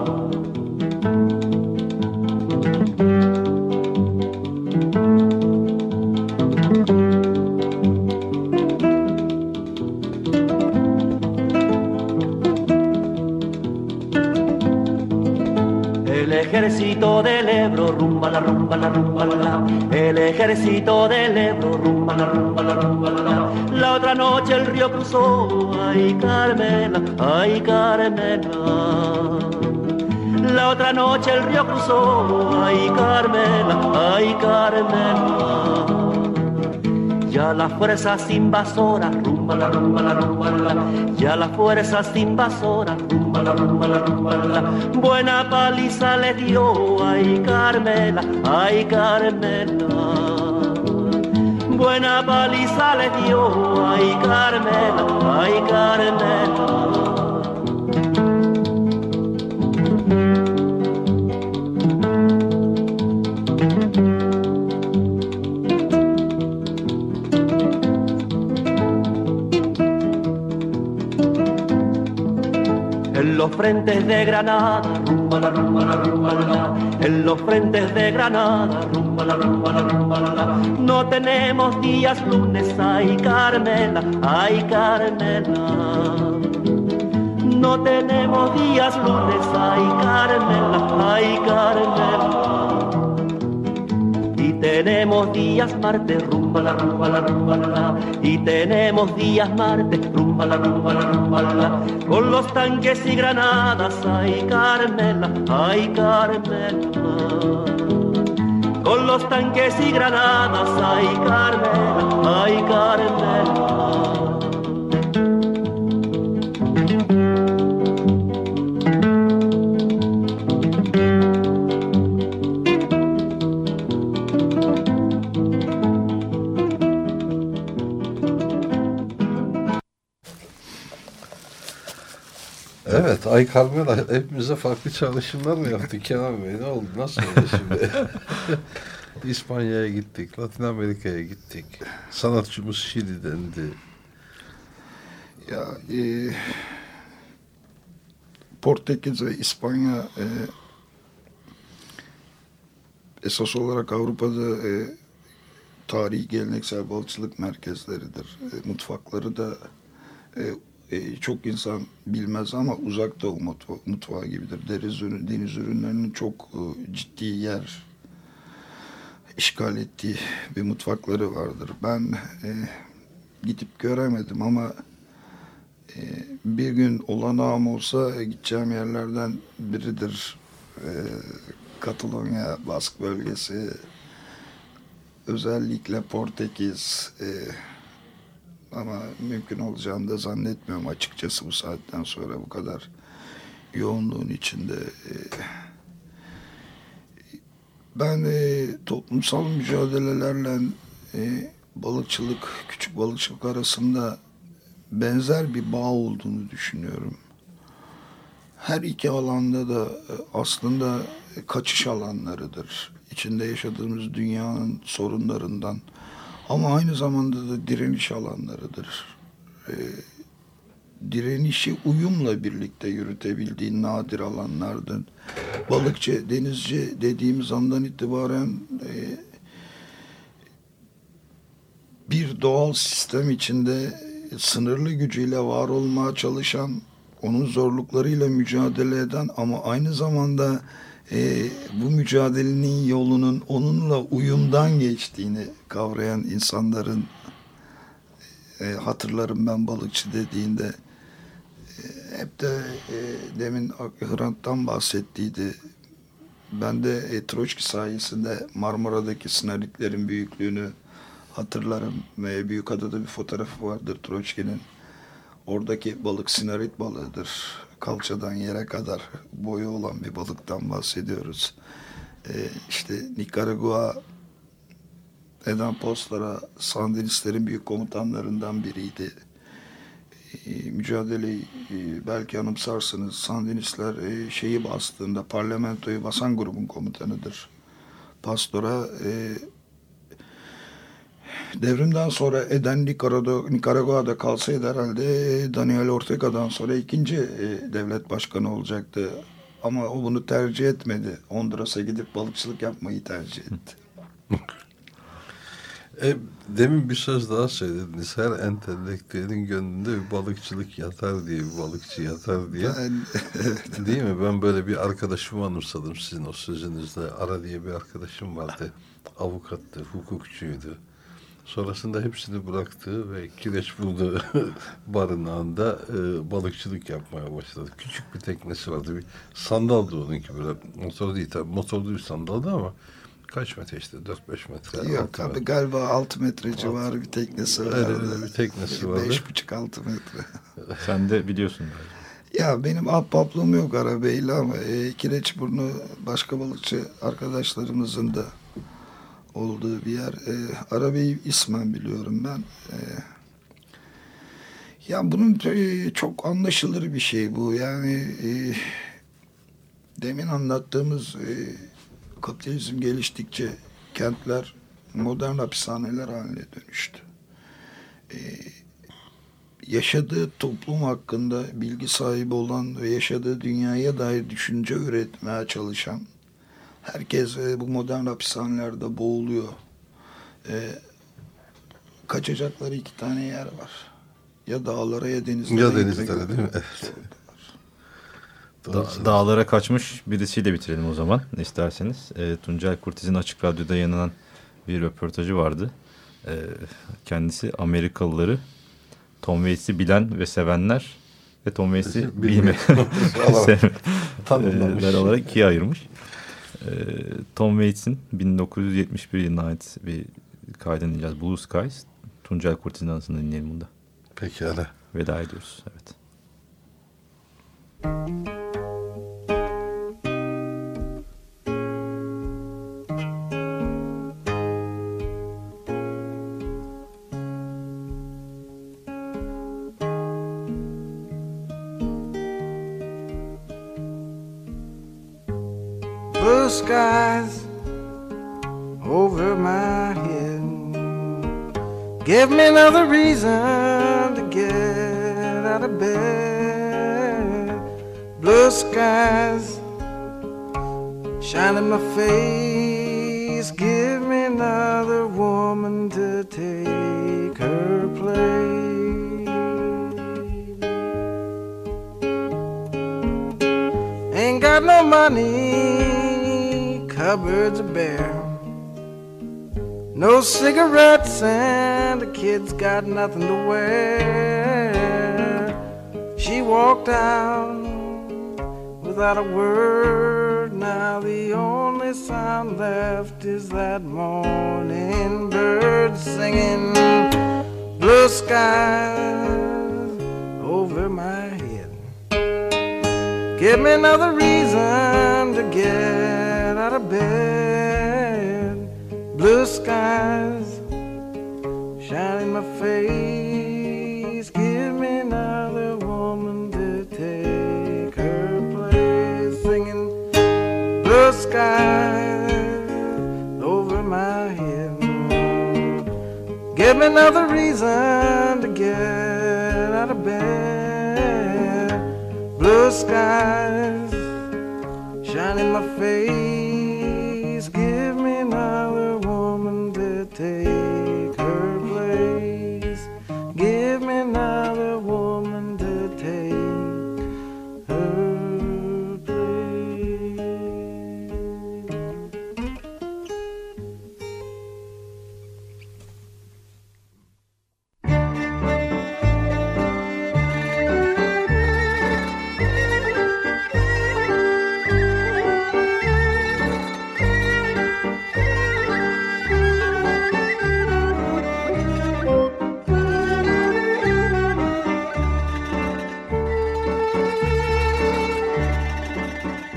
Ejército del Ebro, rumba la rumba la rumba la, el ejército del Ebro, rumba la rumba la rumba la. La otra noche el río cruzó, ay Carmela, ay Carmela. La otra noche el río cruzó, ay Carmela, ay Carmela. Ya las fuerzas invasoras, rumba la rumba la rumba la, ya las fuerzas invasoras, rumba la rumba la rumba la, buena paliza le dio, ay Carmela, ay Carmela. Buena paliza le dio, ay Carmela, ay Carmela. Frentes de Granada, rumba la rumba la rumba la, en los frentes de Granada, rumba la rumba la rumba la. No tenemos días lunes, ay Carmela, ay Carmela. No tenemos días lunes, ay Carmela, ay Carmela. Tenemos días martes, rumba la rumba la rumba la. Y tenemos días martes, rumba la rumba la rumba la. Con los tanques y granadas, ay Carmela, ay Carmela. Con los tanques y granadas, ay Carmela, ay Carmela. Ay Carmela hepimize farklı çalışmalar mı yaptı Kenan Bey? Ne oldu? Nasıl oldu şimdi? İspanya'ya gittik, Latin Amerika'ya gittik. Sanatçımız Şili'dendi. Ya e, Portekiz ve İspanya e, esas olarak Avrupa'da e, tarihi geleneksel balıkçılık merkezleridir. E, mutfakları da e, e, çok insan bilmez ama uzak doğu mutfa- mutfağı gibidir. Deniz, ürün, deniz ürünlerinin çok e, ciddi yer işgal ettiği bir mutfakları vardır. Ben e, gidip göremedim ama e, bir gün olanağım olsa gideceğim yerlerden biridir. E, Katalonya, Bask bölgesi, özellikle Portekiz e, ama mümkün olacağını da zannetmiyorum açıkçası bu saatten sonra bu kadar yoğunluğun içinde. E, ben e, toplumsal mücadelelerle e, balıkçılık, küçük balıkçılık arasında benzer bir bağ olduğunu düşünüyorum. Her iki alanda da e, aslında kaçış alanlarıdır. İçinde yaşadığımız dünyanın sorunlarından ama aynı zamanda da direniş alanlarıdır. E, direnişi uyumla birlikte yürütebildiğin nadir alanlardır. Balıkçı, denizci dediğimiz andan itibaren e, bir doğal sistem içinde sınırlı gücüyle var olmaya çalışan, onun zorluklarıyla mücadele eden ama aynı zamanda e, bu mücadelenin yolunun onunla uyumdan geçtiğini kavrayan insanların e, hatırlarım ben balıkçı dediğinde e, hep de e, demin Hrant'tan bahsettiydi. Ben de e, Troçki sayesinde Marmara'daki sinaritlerin büyüklüğünü hatırlarım. Ve Büyükada'da bir fotoğrafı vardır Troçki'nin. Oradaki balık sinarit balığıdır. Kalçadan yere kadar boyu olan bir balıktan bahsediyoruz. E, işte Nikaragua Eden Postlara Sandinistlerin büyük komutanlarından biriydi. E, mücadeleyi e, belki anımsarsınız. Sandinistler e, şeyi bastığında parlamentoyu basan grubun komutanıdır. Pastora e, devrimden sonra Eden Nikaragua, Nikaragua'da kalsaydı herhalde Daniel Ortega'dan sonra ikinci e, devlet başkanı olacaktı. Ama o bunu tercih etmedi. Honduras'a gidip balıkçılık yapmayı tercih etti. E, demin bir söz daha söylediniz. Her entelektüelin gönlünde bir balıkçılık yatar diye, bir balıkçı yatar diye. Ben, Değil mi? Ben böyle bir arkadaşımı anımsadım sizin o sözünüzde. Ara diye bir arkadaşım vardı. Avukattı, hukukçuydu. Sonrasında hepsini bıraktı ve Kireçburnu barınağında e, balıkçılık yapmaya başladı. Küçük bir teknesi vardı. Bir sandaldı onunki böyle. Motor değil tabii. Motorlu bir sandaldı ama kaç metre işte? 4-5 metre. Yok altı abi metre. galiba 6 metre civarı bir teknesi vardı. Öyle, öyle bir teknesi vardı. 5,5-6 metre. Sen de biliyorsun. Ya benim ahbaplığım yok arabayla ama e, Kireçburnu başka balıkçı arkadaşlarımızın da olduğu bir yer. E, arabayı ismen biliyorum ben. E, ya bunun e, çok anlaşılır bir şey bu. Yani e, demin anlattığımız e, kapitalizm geliştikçe kentler modern hapishaneler haline dönüştü. E, yaşadığı toplum hakkında bilgi sahibi olan ve yaşadığı dünyaya dair düşünce üretmeye çalışan herkes e, bu modern hapishanelerde boğuluyor. E, kaçacakları iki tane yer var. Ya dağlara ya denizlere. Ya denizlere değil mi? Evet. Da, dağlara kaçmış birisiyle bitirelim o zaman isterseniz. E, Tuncel Kurtiz'in Açık Radyo'da yayınlanan bir röportajı vardı. E, kendisi Amerikalıları Tom Waits'i bilen ve sevenler ve Tom Waits'i bilmeyenler olarak ikiye ayırmış. E, Tom Waits'in 1971 yılına ait bir kaydını dinleyeceğiz. Blue Skies. Tuncel Kurtiz'in anısını dinleyelim bunda. Pekala. Veda ediyoruz. Evet. Blue skies over my head. Give me another reason to get out of bed. Blue skies shine in my face. Give me another woman to take her place. Ain't got no money, cupboards are bare. No cigarettes and the kids got nothing to wear. She walked out without a word. Now the only sound left is that morning bird singing blue skies over my head. Give me another reason to get out of bed. Blue skies shine in my face. Give me another woman to take her place. Singing blue skies over my head. Give me another reason to get out of bed. Blue skies shine in my face.